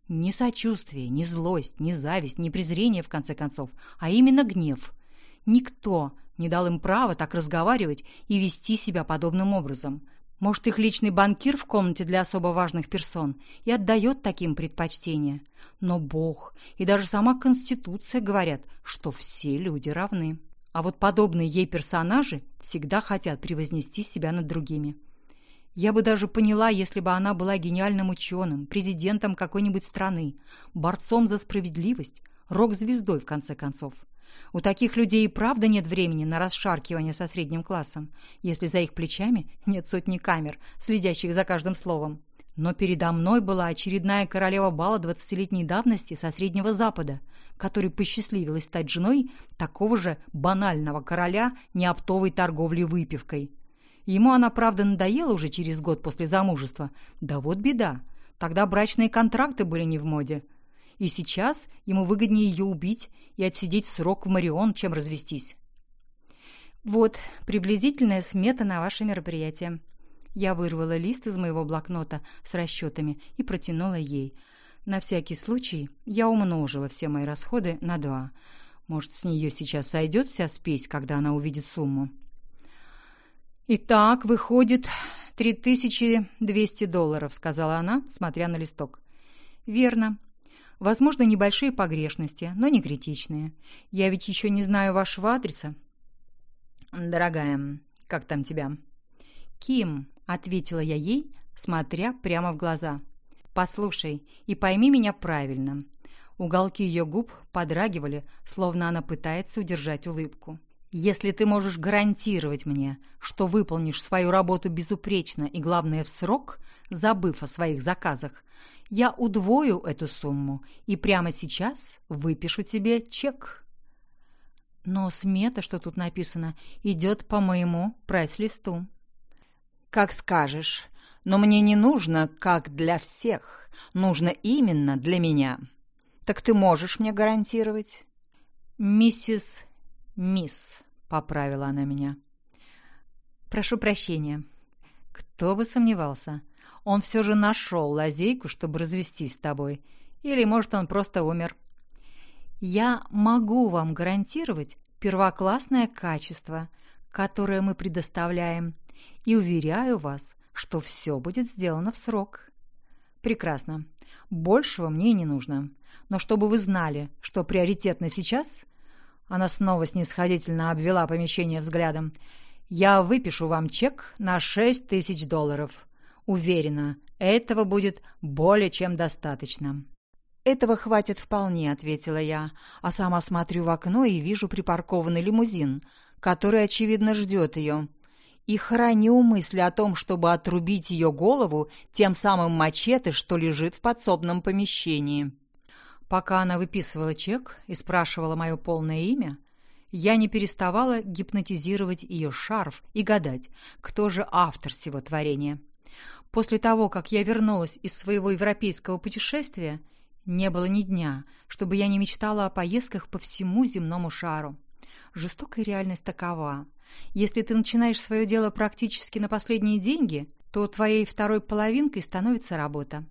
Ни сочувствие, ни злость, ни зависть, ни презрение, в конце концов, а именно гнев. Никто не дал им права так разговаривать и вести себя подобным образом. Может, их личный банкир в комнате для особо важных персон и отдает таким предпочтение. Но Бог и даже сама Конституция говорят, что все люди равны. А вот подобные ей персонажи всегда хотят превознести себя над другими. Я бы даже поняла, если бы она была гениальным ученым, президентом какой-нибудь страны, борцом за справедливость, рок-звездой, в конце концов. У таких людей и правда нет времени на расшаркивание со средним классом, если за их плечами нет сотни камер, следящих за каждым словом. Но передо мной была очередная королева бала двадцатилетней давности со Среднего Запада, которой посчастливилось стать женой такого же банального короля неоптовой торговли выпивкой – Ему она, правда, надоела уже через год после замужества. Да вот беда. Тогда брачные контракты были не в моде. И сейчас ему выгоднее ее убить и отсидеть срок в Марион, чем развестись. Вот приблизительная смета на ваше мероприятие. Я вырвала лист из моего блокнота с расчетами и протянула ей. На всякий случай я умножила все мои расходы на два. Может, с нее сейчас сойдет вся спесь, когда она увидит сумму. «Итак, выходит, 3200 долларов», — сказала она, смотря на листок. «Верно. Возможно, небольшие погрешности, но не критичные. Я ведь еще не знаю вашего адреса». «Дорогая, как там тебя?» «Ким», — ответила я ей, смотря прямо в глаза. «Послушай и пойми меня правильно». Уголки ее губ подрагивали, словно она пытается удержать улыбку. Если ты можешь гарантировать мне, что выполнишь свою работу безупречно и, главное, в срок, забыв о своих заказах, я удвою эту сумму и прямо сейчас выпишу тебе чек. Но смета, что тут написано, идет по моему прайс-листу. Как скажешь, но мне не нужно, как для всех. Нужно именно для меня. Так ты можешь мне гарантировать? Миссис Мисс поправила она меня. Прошу прощения. Кто бы сомневался. Он все же нашел лазейку, чтобы развестись с тобой. Или, может, он просто умер. Я могу вам гарантировать первоклассное качество, которое мы предоставляем, и уверяю вас, что все будет сделано в срок. Прекрасно. Большего мне и не нужно. Но чтобы вы знали, что приоритетно сейчас — она снова снисходительно обвела помещение взглядом. «Я выпишу вам чек на шесть тысяч долларов. Уверена, этого будет более чем достаточно». «Этого хватит вполне», — ответила я, а сама смотрю в окно и вижу припаркованный лимузин, который, очевидно, ждет ее. И храню мысли о том, чтобы отрубить ее голову тем самым мачете, что лежит в подсобном помещении. Пока она выписывала чек и спрашивала мое полное имя, я не переставала гипнотизировать ее шарф и гадать, кто же автор всего творения. После того, как я вернулась из своего европейского путешествия, не было ни дня, чтобы я не мечтала о поездках по всему земному шару. Жестокая реальность такова. Если ты начинаешь свое дело практически на последние деньги, то твоей второй половинкой становится работа.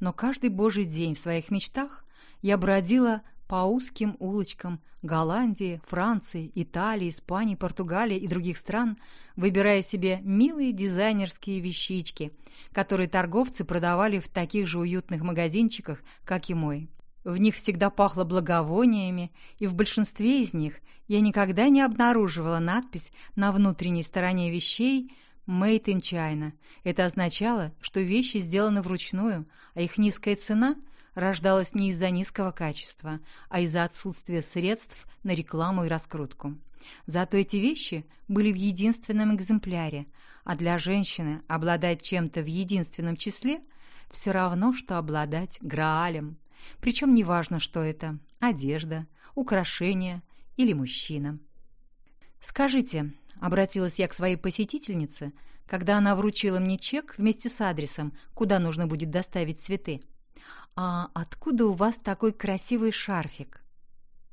Но каждый божий день в своих мечтах я бродила по узким улочкам Голландии, Франции, Италии, Испании, Португалии и других стран, выбирая себе милые дизайнерские вещички, которые торговцы продавали в таких же уютных магазинчиках, как и мой. В них всегда пахло благовониями, и в большинстве из них я никогда не обнаруживала надпись на внутренней стороне вещей «Made in China». Это означало, что вещи сделаны вручную, а их низкая цена рождалась не из-за низкого качества, а из-за отсутствия средств на рекламу и раскрутку. Зато эти вещи были в единственном экземпляре, а для женщины обладать чем-то в единственном числе все равно, что обладать Граалем. Причем неважно, что это – одежда, украшение или мужчина. «Скажите», — обратилась я к своей посетительнице, когда она вручила мне чек вместе с адресом, куда нужно будет доставить цветы. «А откуда у вас такой красивый шарфик?»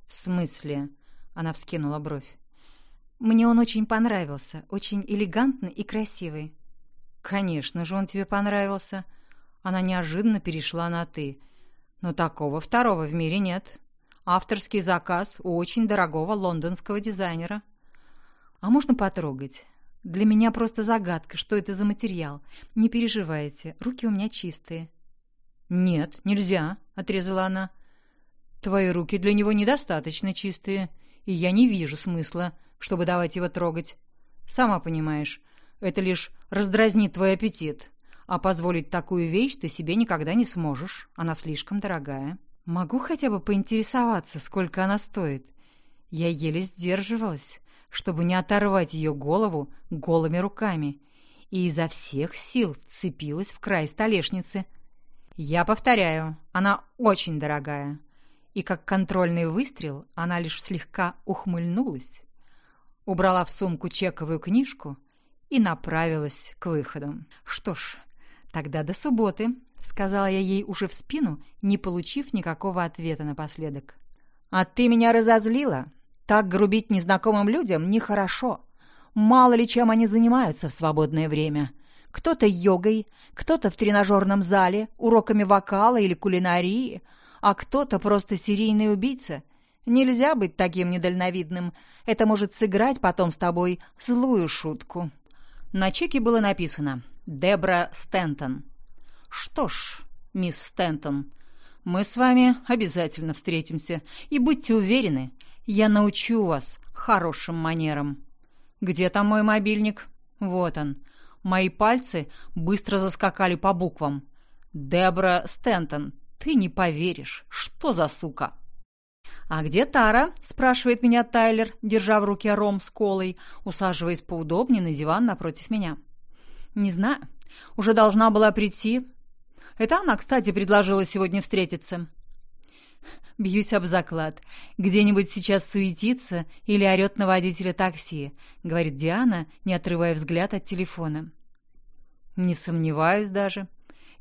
«В смысле?» — она вскинула бровь. «Мне он очень понравился, очень элегантный и красивый». «Конечно же он тебе понравился». Она неожиданно перешла на «ты». «Но такого второго в мире нет. Авторский заказ у очень дорогого лондонского дизайнера». «А можно потрогать?» «Для меня просто загадка, что это за материал. Не переживайте, руки у меня чистые». «Нет, нельзя», — отрезала она. «Твои руки для него недостаточно чистые, и я не вижу смысла, чтобы давать его трогать. Сама понимаешь, это лишь раздразнит твой аппетит, а позволить такую вещь ты себе никогда не сможешь, она слишком дорогая. Могу хотя бы поинтересоваться, сколько она стоит?» Я еле сдерживалась, чтобы не оторвать ее голову голыми руками, и изо всех сил вцепилась в край столешницы — я повторяю, она очень дорогая. И как контрольный выстрел она лишь слегка ухмыльнулась, убрала в сумку чековую книжку и направилась к выходу. Что ж, тогда до субботы, сказала я ей уже в спину, не получив никакого ответа напоследок. А ты меня разозлила. Так грубить незнакомым людям нехорошо. Мало ли чем они занимаются в свободное время. Кто-то йогой, кто-то в тренажерном зале, уроками вокала или кулинарии, а кто-то просто серийный убийца. Нельзя быть таким недальновидным. Это может сыграть потом с тобой злую шутку. На чеке было написано «Дебра Стентон». «Что ж, мисс Стентон, мы с вами обязательно встретимся, и будьте уверены, я научу вас хорошим манерам. Где там мой мобильник? Вот он. Мои пальцы быстро заскакали по буквам. «Дебра Стентон, ты не поверишь, что за сука!» «А где Тара?» — спрашивает меня Тайлер, держа в руке ром с колой, усаживаясь поудобнее на диван напротив меня. «Не знаю. Уже должна была прийти. Это она, кстати, предложила сегодня встретиться». Бьюсь об заклад. Где-нибудь сейчас суетится или орет на водителя такси, говорит Диана, не отрывая взгляд от телефона. Не сомневаюсь даже.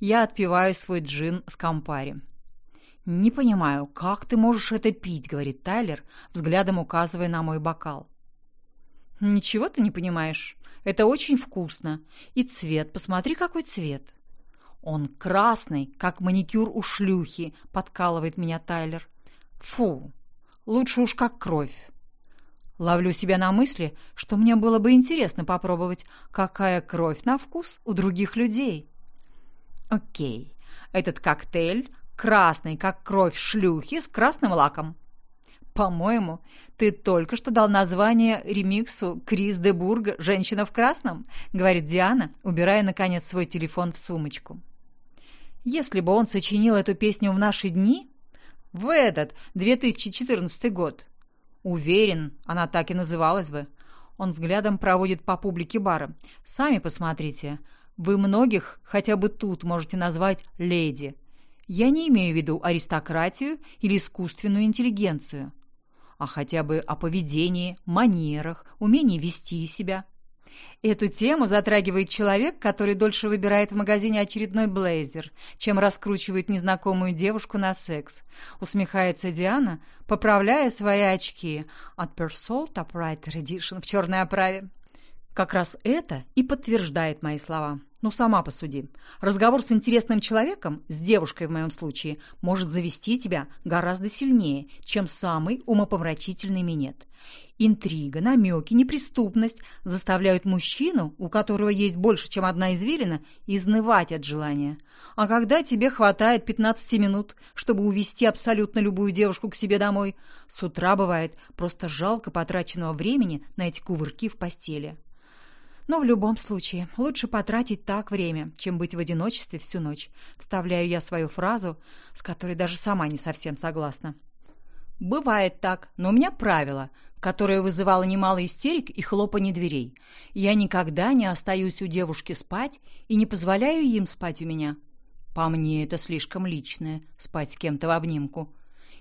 Я отпиваю свой джин с кампари. «Не понимаю, как ты можешь это пить?» — говорит Тайлер, взглядом указывая на мой бокал. «Ничего ты не понимаешь. Это очень вкусно. И цвет, посмотри, какой цвет». «Он красный, как маникюр у шлюхи», — подкалывает меня Тайлер. «Фу, лучше уж как кровь». Ловлю себя на мысли, что мне было бы интересно попробовать, какая кровь на вкус у других людей. Окей, этот коктейль красный, как кровь шлюхи с красным лаком. По-моему, ты только что дал название ремиксу «Крис де Бург. Женщина в красном», — говорит Диана, убирая, наконец, свой телефон в сумочку. Если бы он сочинил эту песню в наши дни, в этот 2014 год, Уверен, она так и называлась бы. Он взглядом проводит по публике бара. Сами посмотрите. Вы многих хотя бы тут можете назвать леди. Я не имею в виду аристократию или искусственную интеллигенцию, а хотя бы о поведении, манерах, умении вести себя. Эту тему затрагивает человек, который дольше выбирает в магазине очередной блейзер, чем раскручивает незнакомую девушку на секс. Усмехается Диана, поправляя свои очки от Persol Typewriter Edition в черной оправе. Как раз это и подтверждает мои слова. Ну, сама посуди. Разговор с интересным человеком, с девушкой в моем случае, может завести тебя гораздо сильнее, чем самый умопомрачительный минет. Интрига, намеки, неприступность заставляют мужчину, у которого есть больше, чем одна извилина, изнывать от желания. А когда тебе хватает 15 минут, чтобы увести абсолютно любую девушку к себе домой, с утра бывает просто жалко потраченного времени на эти кувырки в постели. Но в любом случае, лучше потратить так время, чем быть в одиночестве всю ночь. Вставляю я свою фразу, с которой даже сама не совсем согласна. Бывает так, но у меня правило, которое вызывало немало истерик и хлопаний дверей. Я никогда не остаюсь у девушки спать и не позволяю им спать у меня. По мне это слишком личное — спать с кем-то в обнимку.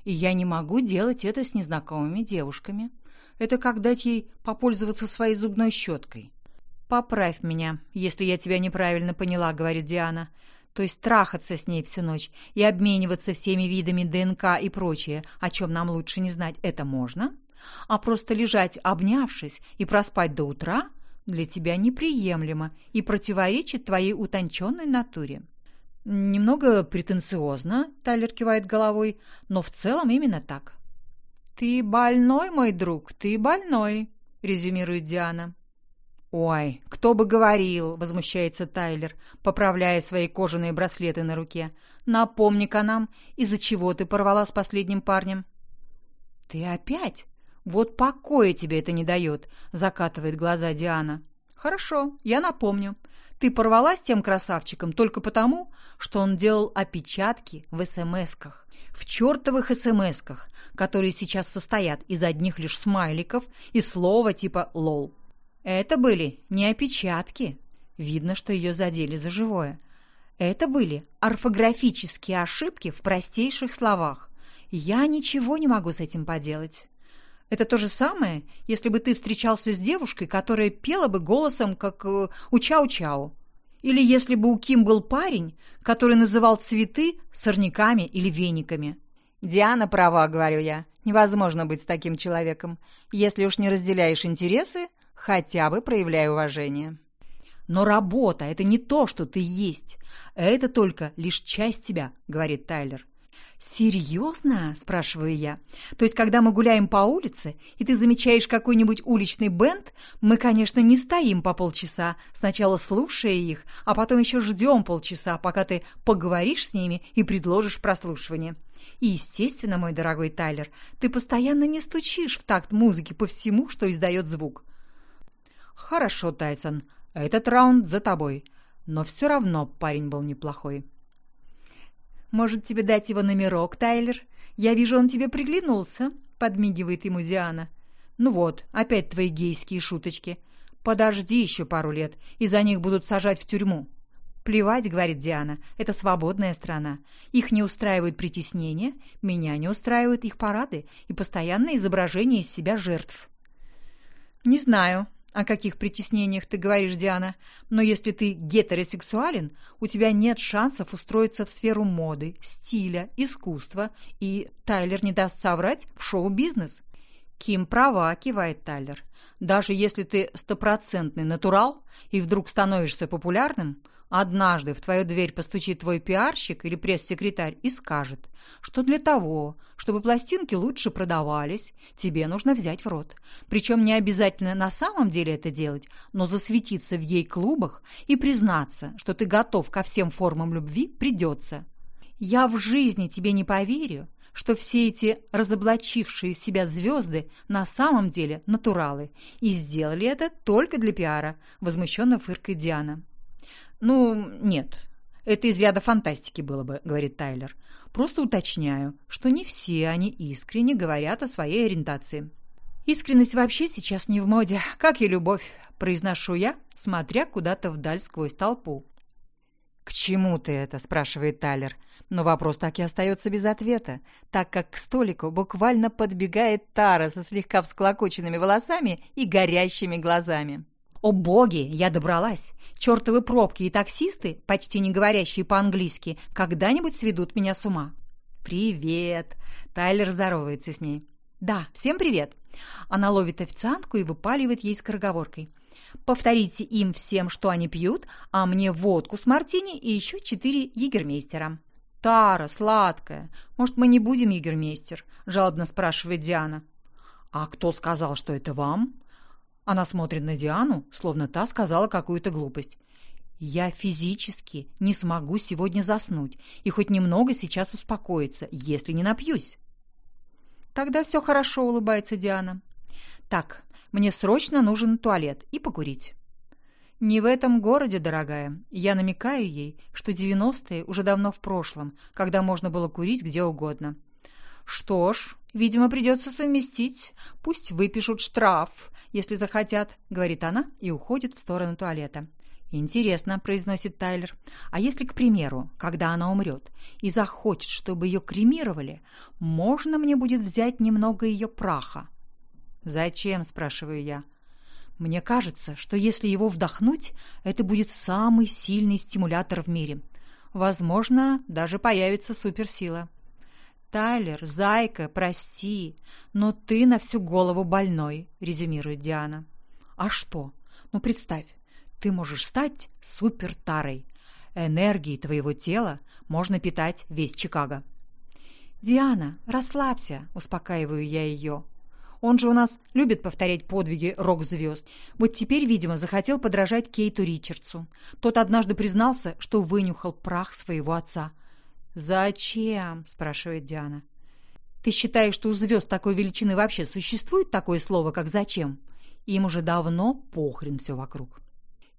И я не могу делать это с незнакомыми девушками. Это как дать ей попользоваться своей зубной щеткой. «Поправь меня, если я тебя неправильно поняла», — говорит Диана. «То есть трахаться с ней всю ночь и обмениваться всеми видами ДНК и прочее, о чем нам лучше не знать, это можно? А просто лежать, обнявшись, и проспать до утра для тебя неприемлемо и противоречит твоей утонченной натуре». «Немного претенциозно», — Тайлер кивает головой, «но в целом именно так». «Ты больной, мой друг, ты больной», — резюмирует Диана. «Ой, кто бы говорил!» — возмущается Тайлер, поправляя свои кожаные браслеты на руке. «Напомни-ка нам, из-за чего ты порвала с последним парнем?» «Ты опять? Вот покоя тебе это не дает!» — закатывает глаза Диана. «Хорошо, я напомню. Ты порвала с тем красавчиком только потому, что он делал опечатки в СМСках. В чертовых СМСках, которые сейчас состоят из одних лишь смайликов и слова типа «лол». Это были не опечатки. Видно, что ее задели за живое. Это были орфографические ошибки в простейших словах. Я ничего не могу с этим поделать. Это то же самое, если бы ты встречался с девушкой, которая пела бы голосом, как э, у Чау-Чау. Или если бы у Ким был парень, который называл цветы сорняками или вениками. «Диана права», — говорю я. «Невозможно быть с таким человеком. Если уж не разделяешь интересы, хотя бы проявляй уважение. Но работа — это не то, что ты есть. Это только лишь часть тебя, говорит Тайлер. «Серьезно?» – спрашиваю я. «То есть, когда мы гуляем по улице, и ты замечаешь какой-нибудь уличный бенд, мы, конечно, не стоим по полчаса, сначала слушая их, а потом еще ждем полчаса, пока ты поговоришь с ними и предложишь прослушивание. И, естественно, мой дорогой Тайлер, ты постоянно не стучишь в такт музыки по всему, что издает звук. «Хорошо, Тайсон, этот раунд за тобой. Но все равно парень был неплохой». «Может, тебе дать его номерок, Тайлер? Я вижу, он тебе приглянулся», — подмигивает ему Диана. «Ну вот, опять твои гейские шуточки. Подожди еще пару лет, и за них будут сажать в тюрьму». «Плевать», — говорит Диана, — «это свободная страна. Их не устраивают притеснения, меня не устраивают их парады и постоянное изображение из себя жертв». «Не знаю», о каких притеснениях ты говоришь, Диана, но если ты гетеросексуален, у тебя нет шансов устроиться в сферу моды, стиля, искусства, и Тайлер не даст соврать в шоу-бизнес. Ким права, кивает Тайлер. Даже если ты стопроцентный натурал и вдруг становишься популярным, Однажды в твою дверь постучит твой пиарщик или пресс-секретарь и скажет, что для того, чтобы пластинки лучше продавались, тебе нужно взять в рот. Причем не обязательно на самом деле это делать, но засветиться в ей-клубах и признаться, что ты готов ко всем формам любви, придется. Я в жизни тебе не поверю, что все эти разоблачившие себя звезды на самом деле натуралы и сделали это только для пиара, возмущенно фыркает Диана. «Ну, нет, это из ряда фантастики было бы», — говорит Тайлер. «Просто уточняю, что не все они искренне говорят о своей ориентации». «Искренность вообще сейчас не в моде, как и любовь», — произношу я, смотря куда-то вдаль сквозь толпу. «К чему ты это?» — спрашивает Тайлер. Но вопрос так и остается без ответа, так как к столику буквально подбегает Тара со слегка всклокоченными волосами и горящими глазами. О боги, я добралась! Чертовы пробки и таксисты, почти не говорящие по-английски, когда-нибудь сведут меня с ума. «Привет!» Тайлер здоровается с ней. «Да, всем привет!» Она ловит официантку и выпаливает ей скороговоркой. Повторите им всем, что они пьют, а мне водку с мартини и еще четыре егермейстера». «Тара, сладкая, может, мы не будем егермейстер?» – жалобно спрашивает Диана. «А кто сказал, что это вам?» Она смотрит на Диану, словно та сказала какую-то глупость. «Я физически не смогу сегодня заснуть и хоть немного сейчас успокоиться, если не напьюсь». «Тогда все хорошо», — улыбается Диана. «Так, мне срочно нужен туалет и покурить». «Не в этом городе, дорогая. Я намекаю ей, что девяностые уже давно в прошлом, когда можно было курить где угодно. Что ж, видимо, придется совместить. Пусть выпишут штраф, если захотят», — говорит она и уходит в сторону туалета. «Интересно», — произносит Тайлер. «А если, к примеру, когда она умрет и захочет, чтобы ее кремировали, можно мне будет взять немного ее праха?» «Зачем?» — спрашиваю я. «Мне кажется, что если его вдохнуть, это будет самый сильный стимулятор в мире. Возможно, даже появится суперсила». «Тайлер, зайка, прости, но ты на всю голову больной», — резюмирует Диана. «А что? Ну, представь, ты можешь стать супертарой. Энергией твоего тела можно питать весь Чикаго». «Диана, расслабься», — успокаиваю я ее. Он же у нас любит повторять подвиги рок-звезд. Вот теперь, видимо, захотел подражать Кейту Ричардсу. Тот однажды признался, что вынюхал прах своего отца. «Зачем?» – спрашивает Диана. «Ты считаешь, что у звезд такой величины вообще существует такое слово, как «зачем»?» Им уже давно похрен все вокруг.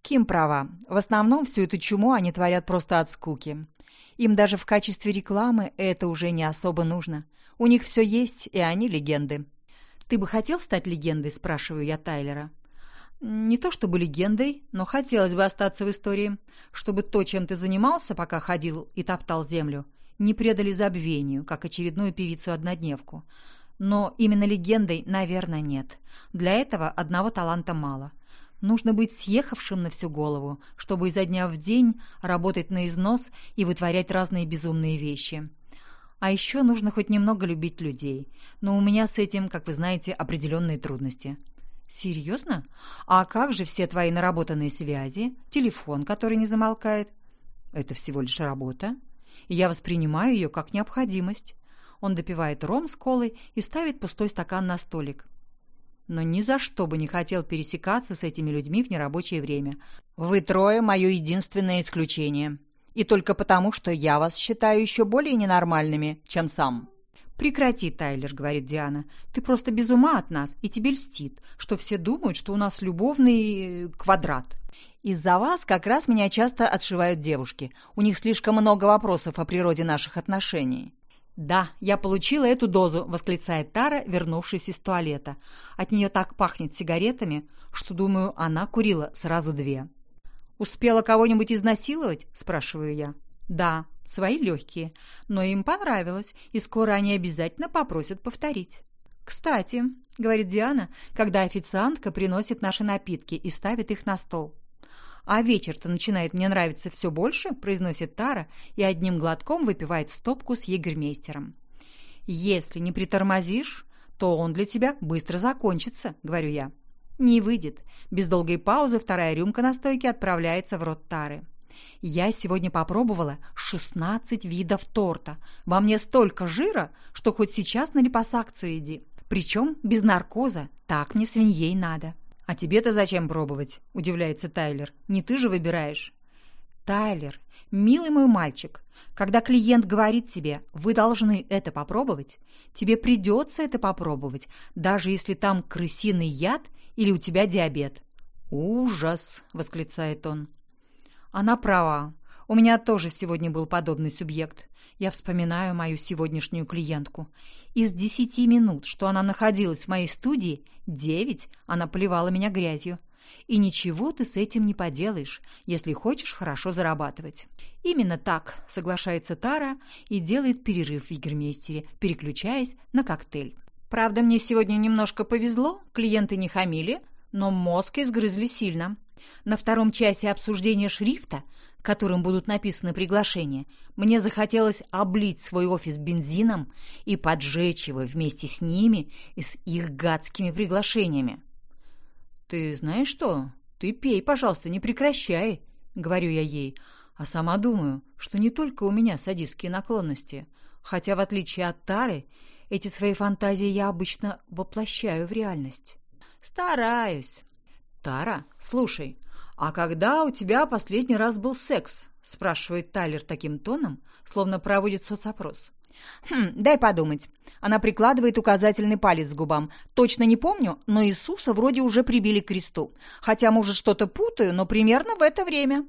Ким права. В основном всю эту чуму они творят просто от скуки. Им даже в качестве рекламы это уже не особо нужно. У них все есть, и они легенды. «Ты бы хотел стать легендой?» – спрашиваю я Тайлера. Не то чтобы легендой, но хотелось бы остаться в истории, чтобы то, чем ты занимался, пока ходил и топтал землю, не предали забвению, как очередную певицу-однодневку. Но именно легендой, наверное, нет. Для этого одного таланта мало. Нужно быть съехавшим на всю голову, чтобы изо дня в день работать на износ и вытворять разные безумные вещи. А еще нужно хоть немного любить людей. Но у меня с этим, как вы знаете, определенные трудности. «Серьезно? А как же все твои наработанные связи? Телефон, который не замолкает?» «Это всего лишь работа. И я воспринимаю ее как необходимость». Он допивает ром с колой и ставит пустой стакан на столик. Но ни за что бы не хотел пересекаться с этими людьми в нерабочее время. Вы трое – мое единственное исключение. И только потому, что я вас считаю еще более ненормальными, чем сам. «Прекрати, Тайлер», — говорит Диана. «Ты просто без ума от нас, и тебе льстит, что все думают, что у нас любовный э, квадрат. Из-за вас как раз меня часто отшивают девушки. У них слишком много вопросов о природе наших отношений». «Да, я получила эту дозу», — восклицает Тара, вернувшись из туалета. От нее так пахнет сигаретами, что, думаю, она курила сразу две. «Успела кого-нибудь изнасиловать?» — спрашиваю я. «Да, свои легкие, но им понравилось, и скоро они обязательно попросят повторить». «Кстати», — говорит Диана, когда официантка приносит наши напитки и ставит их на стол. «А вечер-то начинает мне нравиться все больше», — произносит Тара и одним глотком выпивает стопку с егермейстером. «Если не притормозишь, то он для тебя быстро закончится», — говорю я. «Не выйдет». Без долгой паузы вторая рюмка на стойке отправляется в рот Тары. Я сегодня попробовала 16 видов торта. Во мне столько жира, что хоть сейчас на липосакцию иди. Причем без наркоза. Так мне свиньей надо. «А тебе-то зачем пробовать?» – удивляется Тайлер. «Не ты же выбираешь». «Тайлер, милый мой мальчик, когда клиент говорит тебе, вы должны это попробовать, тебе придется это попробовать, даже если там крысиный яд или у тебя диабет». «Ужас!» – восклицает он. Она права. У меня тоже сегодня был подобный субъект. Я вспоминаю мою сегодняшнюю клиентку. Из десяти минут, что она находилась в моей студии, девять она поливала меня грязью. И ничего ты с этим не поделаешь, если хочешь хорошо зарабатывать. Именно так, соглашается Тара и делает перерыв в Егермейстере, переключаясь на коктейль. Правда, мне сегодня немножко повезло, клиенты не хамили, но мозг изгрызли сильно. На втором часе обсуждения шрифта, которым будут написаны приглашения, мне захотелось облить свой офис бензином и поджечь его вместе с ними и с их гадскими приглашениями. «Ты знаешь что?» Ты пей, пожалуйста, не прекращай, говорю я ей, а сама думаю, что не только у меня садистские наклонности, хотя в отличие от Тары, эти свои фантазии я обычно воплощаю в реальность. Стараюсь. Тара, слушай, а когда у тебя последний раз был секс? спрашивает Тайлер таким тоном, словно проводит соцопрос. «Хм, дай подумать». Она прикладывает указательный палец к губам. «Точно не помню, но Иисуса вроде уже прибили к кресту. Хотя, может, что-то путаю, но примерно в это время».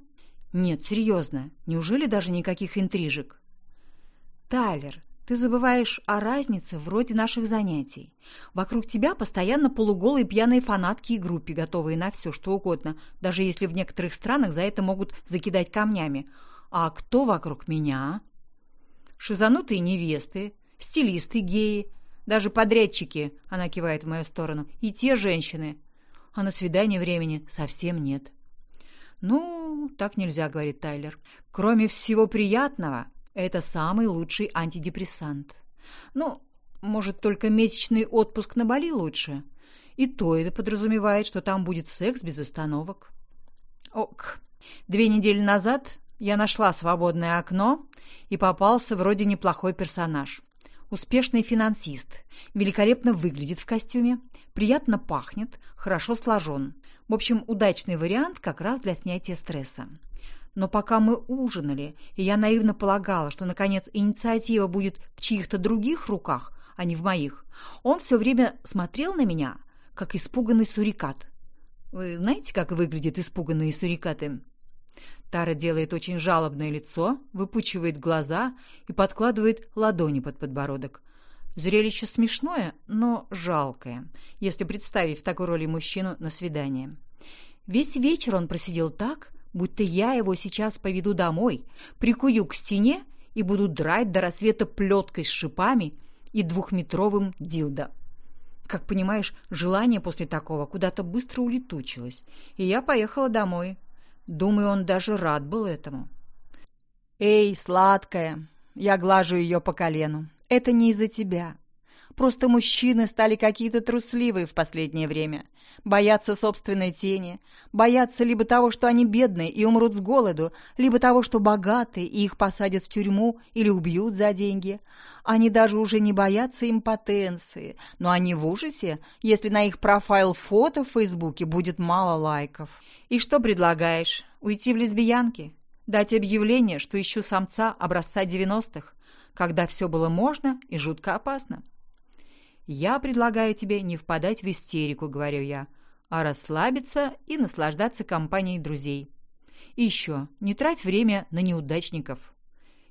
«Нет, серьезно. Неужели даже никаких интрижек?» «Тайлер, ты забываешь о разнице вроде наших занятий. Вокруг тебя постоянно полуголые пьяные фанатки и группе, готовые на все, что угодно, даже если в некоторых странах за это могут закидать камнями. А кто вокруг меня?» шизанутые невесты, стилисты геи, даже подрядчики, она кивает в мою сторону, и те женщины. А на свидание времени совсем нет. «Ну, так нельзя», — говорит Тайлер. «Кроме всего приятного, это самый лучший антидепрессант. Ну, может, только месячный отпуск на Бали лучше. И то это подразумевает, что там будет секс без остановок». Ок. Две недели назад я нашла свободное окно и попался вроде неплохой персонаж. Успешный финансист, великолепно выглядит в костюме, приятно пахнет, хорошо сложен. В общем, удачный вариант как раз для снятия стресса. Но пока мы ужинали, и я наивно полагала, что, наконец, инициатива будет в чьих-то других руках, а не в моих, он все время смотрел на меня, как испуганный сурикат. Вы знаете, как выглядят испуганные сурикаты? Тара делает очень жалобное лицо, выпучивает глаза и подкладывает ладони под подбородок. Зрелище смешное, но жалкое, если представить в такой роли мужчину на свидание. Весь вечер он просидел так, будто я его сейчас поведу домой, прикую к стене и буду драть до рассвета плеткой с шипами и двухметровым дилдо. Как понимаешь, желание после такого куда-то быстро улетучилось, и я поехала домой, Думаю, он даже рад был этому. «Эй, сладкая!» Я глажу ее по колену. «Это не из-за тебя. Просто мужчины стали какие-то трусливые в последнее время. Боятся собственной тени. Боятся либо того, что они бедные и умрут с голоду, либо того, что богатые и их посадят в тюрьму или убьют за деньги. Они даже уже не боятся импотенции, но они в ужасе, если на их профайл фото в Фейсбуке будет мало лайков. И что предлагаешь? Уйти в лесбиянки? Дать объявление, что ищу самца образца 90-х, когда все было можно и жутко опасно? «Я предлагаю тебе не впадать в истерику», — говорю я, «а расслабиться и наслаждаться компанией друзей. И еще, не трать время на неудачников.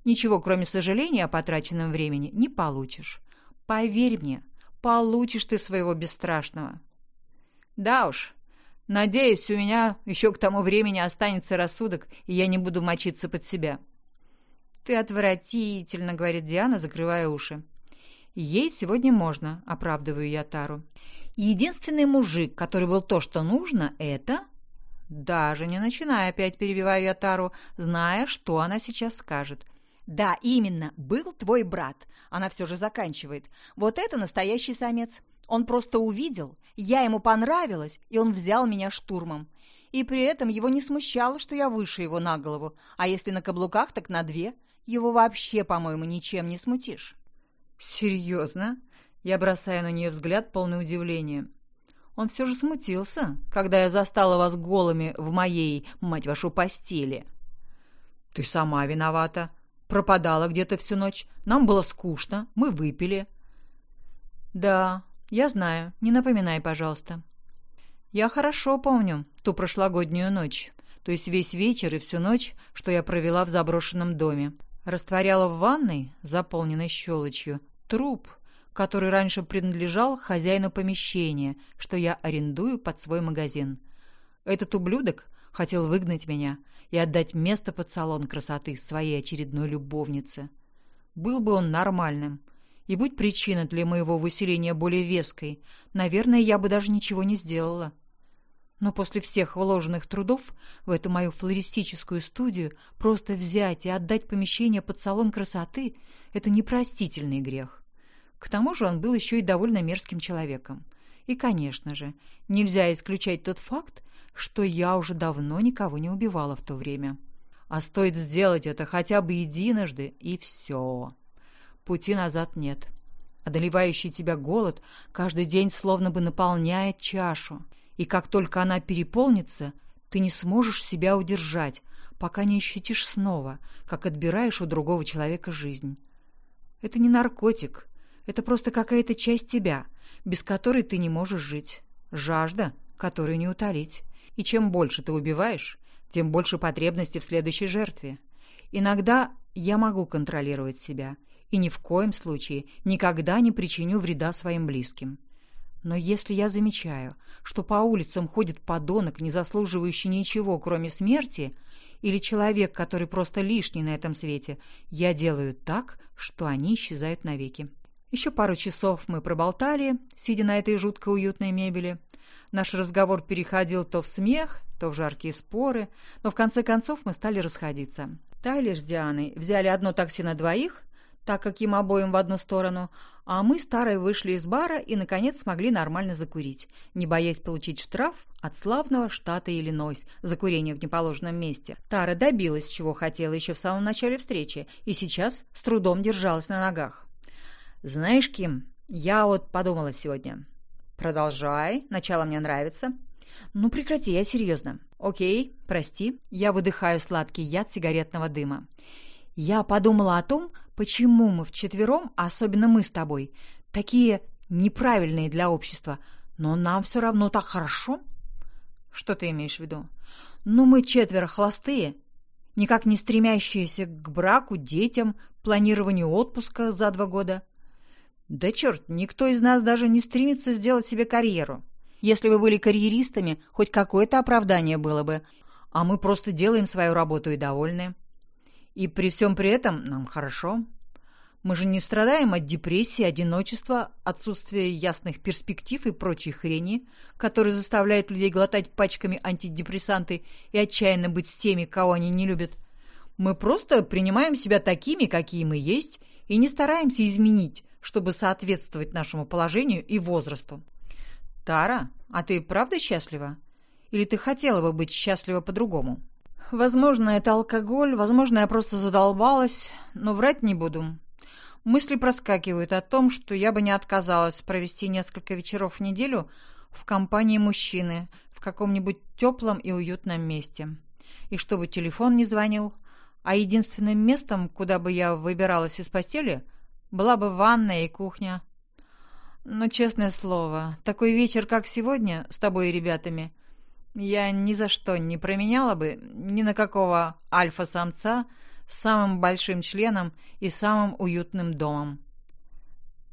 Ничего, кроме сожаления о потраченном времени, не получишь. Поверь мне, получишь ты своего бесстрашного». «Да уж, надеюсь, у меня еще к тому времени останется рассудок, и я не буду мочиться под себя». «Ты отвратительно», — говорит Диана, закрывая уши. Ей сегодня можно, оправдываю я Тару. Единственный мужик, который был то, что нужно, это... Даже не начиная опять перебиваю я Тару, зная, что она сейчас скажет. «Да, именно, был твой брат». Она все же заканчивает. «Вот это настоящий самец. Он просто увидел, я ему понравилась, и он взял меня штурмом. И при этом его не смущало, что я выше его на голову, а если на каблуках, так на две. Его вообще, по-моему, ничем не смутишь». «Серьезно?» Я бросаю на нее взгляд, полный удивления. Он все же смутился, когда я застала вас голыми в моей, мать вашу, постели. Ты сама виновата. Пропадала где-то всю ночь. Нам было скучно. Мы выпили. Да, я знаю. Не напоминай, пожалуйста. Я хорошо помню ту прошлогоднюю ночь. То есть весь вечер и всю ночь, что я провела в заброшенном доме. Растворяла в ванной, заполненной щелочью, Труп, который раньше принадлежал хозяину помещения, что я арендую под свой магазин. Этот ублюдок хотел выгнать меня и отдать место под салон красоты своей очередной любовнице. Был бы он нормальным, и будь причина для моего выселения более веской, наверное, я бы даже ничего не сделала. Но после всех вложенных трудов в эту мою флористическую студию просто взять и отдать помещение под салон красоты — это непростительный грех. К тому же он был еще и довольно мерзким человеком. И, конечно же, нельзя исключать тот факт, что я уже давно никого не убивала в то время. А стоит сделать это хотя бы единожды, и все. Пути назад нет. Одолевающий тебя голод каждый день словно бы наполняет чашу. И как только она переполнится, ты не сможешь себя удержать, пока не ощутишь снова, как отбираешь у другого человека жизнь. Это не наркотик, это просто какая-то часть тебя, без которой ты не можешь жить. Жажда, которую не утолить. И чем больше ты убиваешь, тем больше потребности в следующей жертве. Иногда я могу контролировать себя и ни в коем случае никогда не причиню вреда своим близким. Но если я замечаю, что по улицам ходит подонок, не заслуживающий ничего, кроме смерти, или человек, который просто лишний на этом свете, я делаю так, что они исчезают навеки. Еще пару часов мы проболтали, сидя на этой жутко уютной мебели. Наш разговор переходил то в смех, то в жаркие споры, но в конце концов мы стали расходиться. Тайлер с Дианой взяли одно такси на двоих, так как им обоим в одну сторону, а мы с Тарой вышли из бара и, наконец, смогли нормально закурить, не боясь получить штраф от славного штата Иллинойс за курение в неположенном месте. Тара добилась, чего хотела еще в самом начале встречи, и сейчас с трудом держалась на ногах. «Знаешь, Ким, я вот подумала сегодня». «Продолжай. Начало мне нравится». «Ну, прекрати, я серьезно». «Окей, прости». Я выдыхаю сладкий яд сигаретного дыма. «Я подумала о том, почему мы вчетвером, особенно мы с тобой, такие неправильные для общества, но нам все равно так хорошо». «Что ты имеешь в виду?» «Ну, мы четверо холостые, никак не стремящиеся к браку, детям, планированию отпуска за два года». Да черт, никто из нас даже не стремится сделать себе карьеру. Если бы были карьеристами, хоть какое-то оправдание было бы. А мы просто делаем свою работу и довольны. И при всем при этом нам хорошо. Мы же не страдаем от депрессии, одиночества, отсутствия ясных перспектив и прочей хрени, которые заставляют людей глотать пачками антидепрессанты и отчаянно быть с теми, кого они не любят. Мы просто принимаем себя такими, какие мы есть, и не стараемся изменить, чтобы соответствовать нашему положению и возрасту. Тара, а ты правда счастлива? Или ты хотела бы быть счастлива по-другому? Возможно, это алкоголь, возможно, я просто задолбалась, но врать не буду. Мысли проскакивают о том, что я бы не отказалась провести несколько вечеров в неделю в компании мужчины в каком-нибудь теплом и уютном месте. И чтобы телефон не звонил, а единственным местом, куда бы я выбиралась из постели, была бы ванная и кухня. Но, честное слово, такой вечер, как сегодня, с тобой и ребятами, я ни за что не променяла бы ни на какого альфа-самца с самым большим членом и самым уютным домом.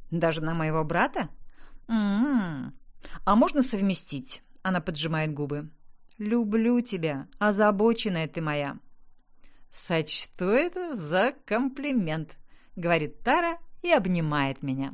Даже на моего брата? М-м-м. А можно совместить? Она поджимает губы. Люблю тебя, озабоченная ты моя. Сочту это за комплимент, говорит Тара и обнимает меня.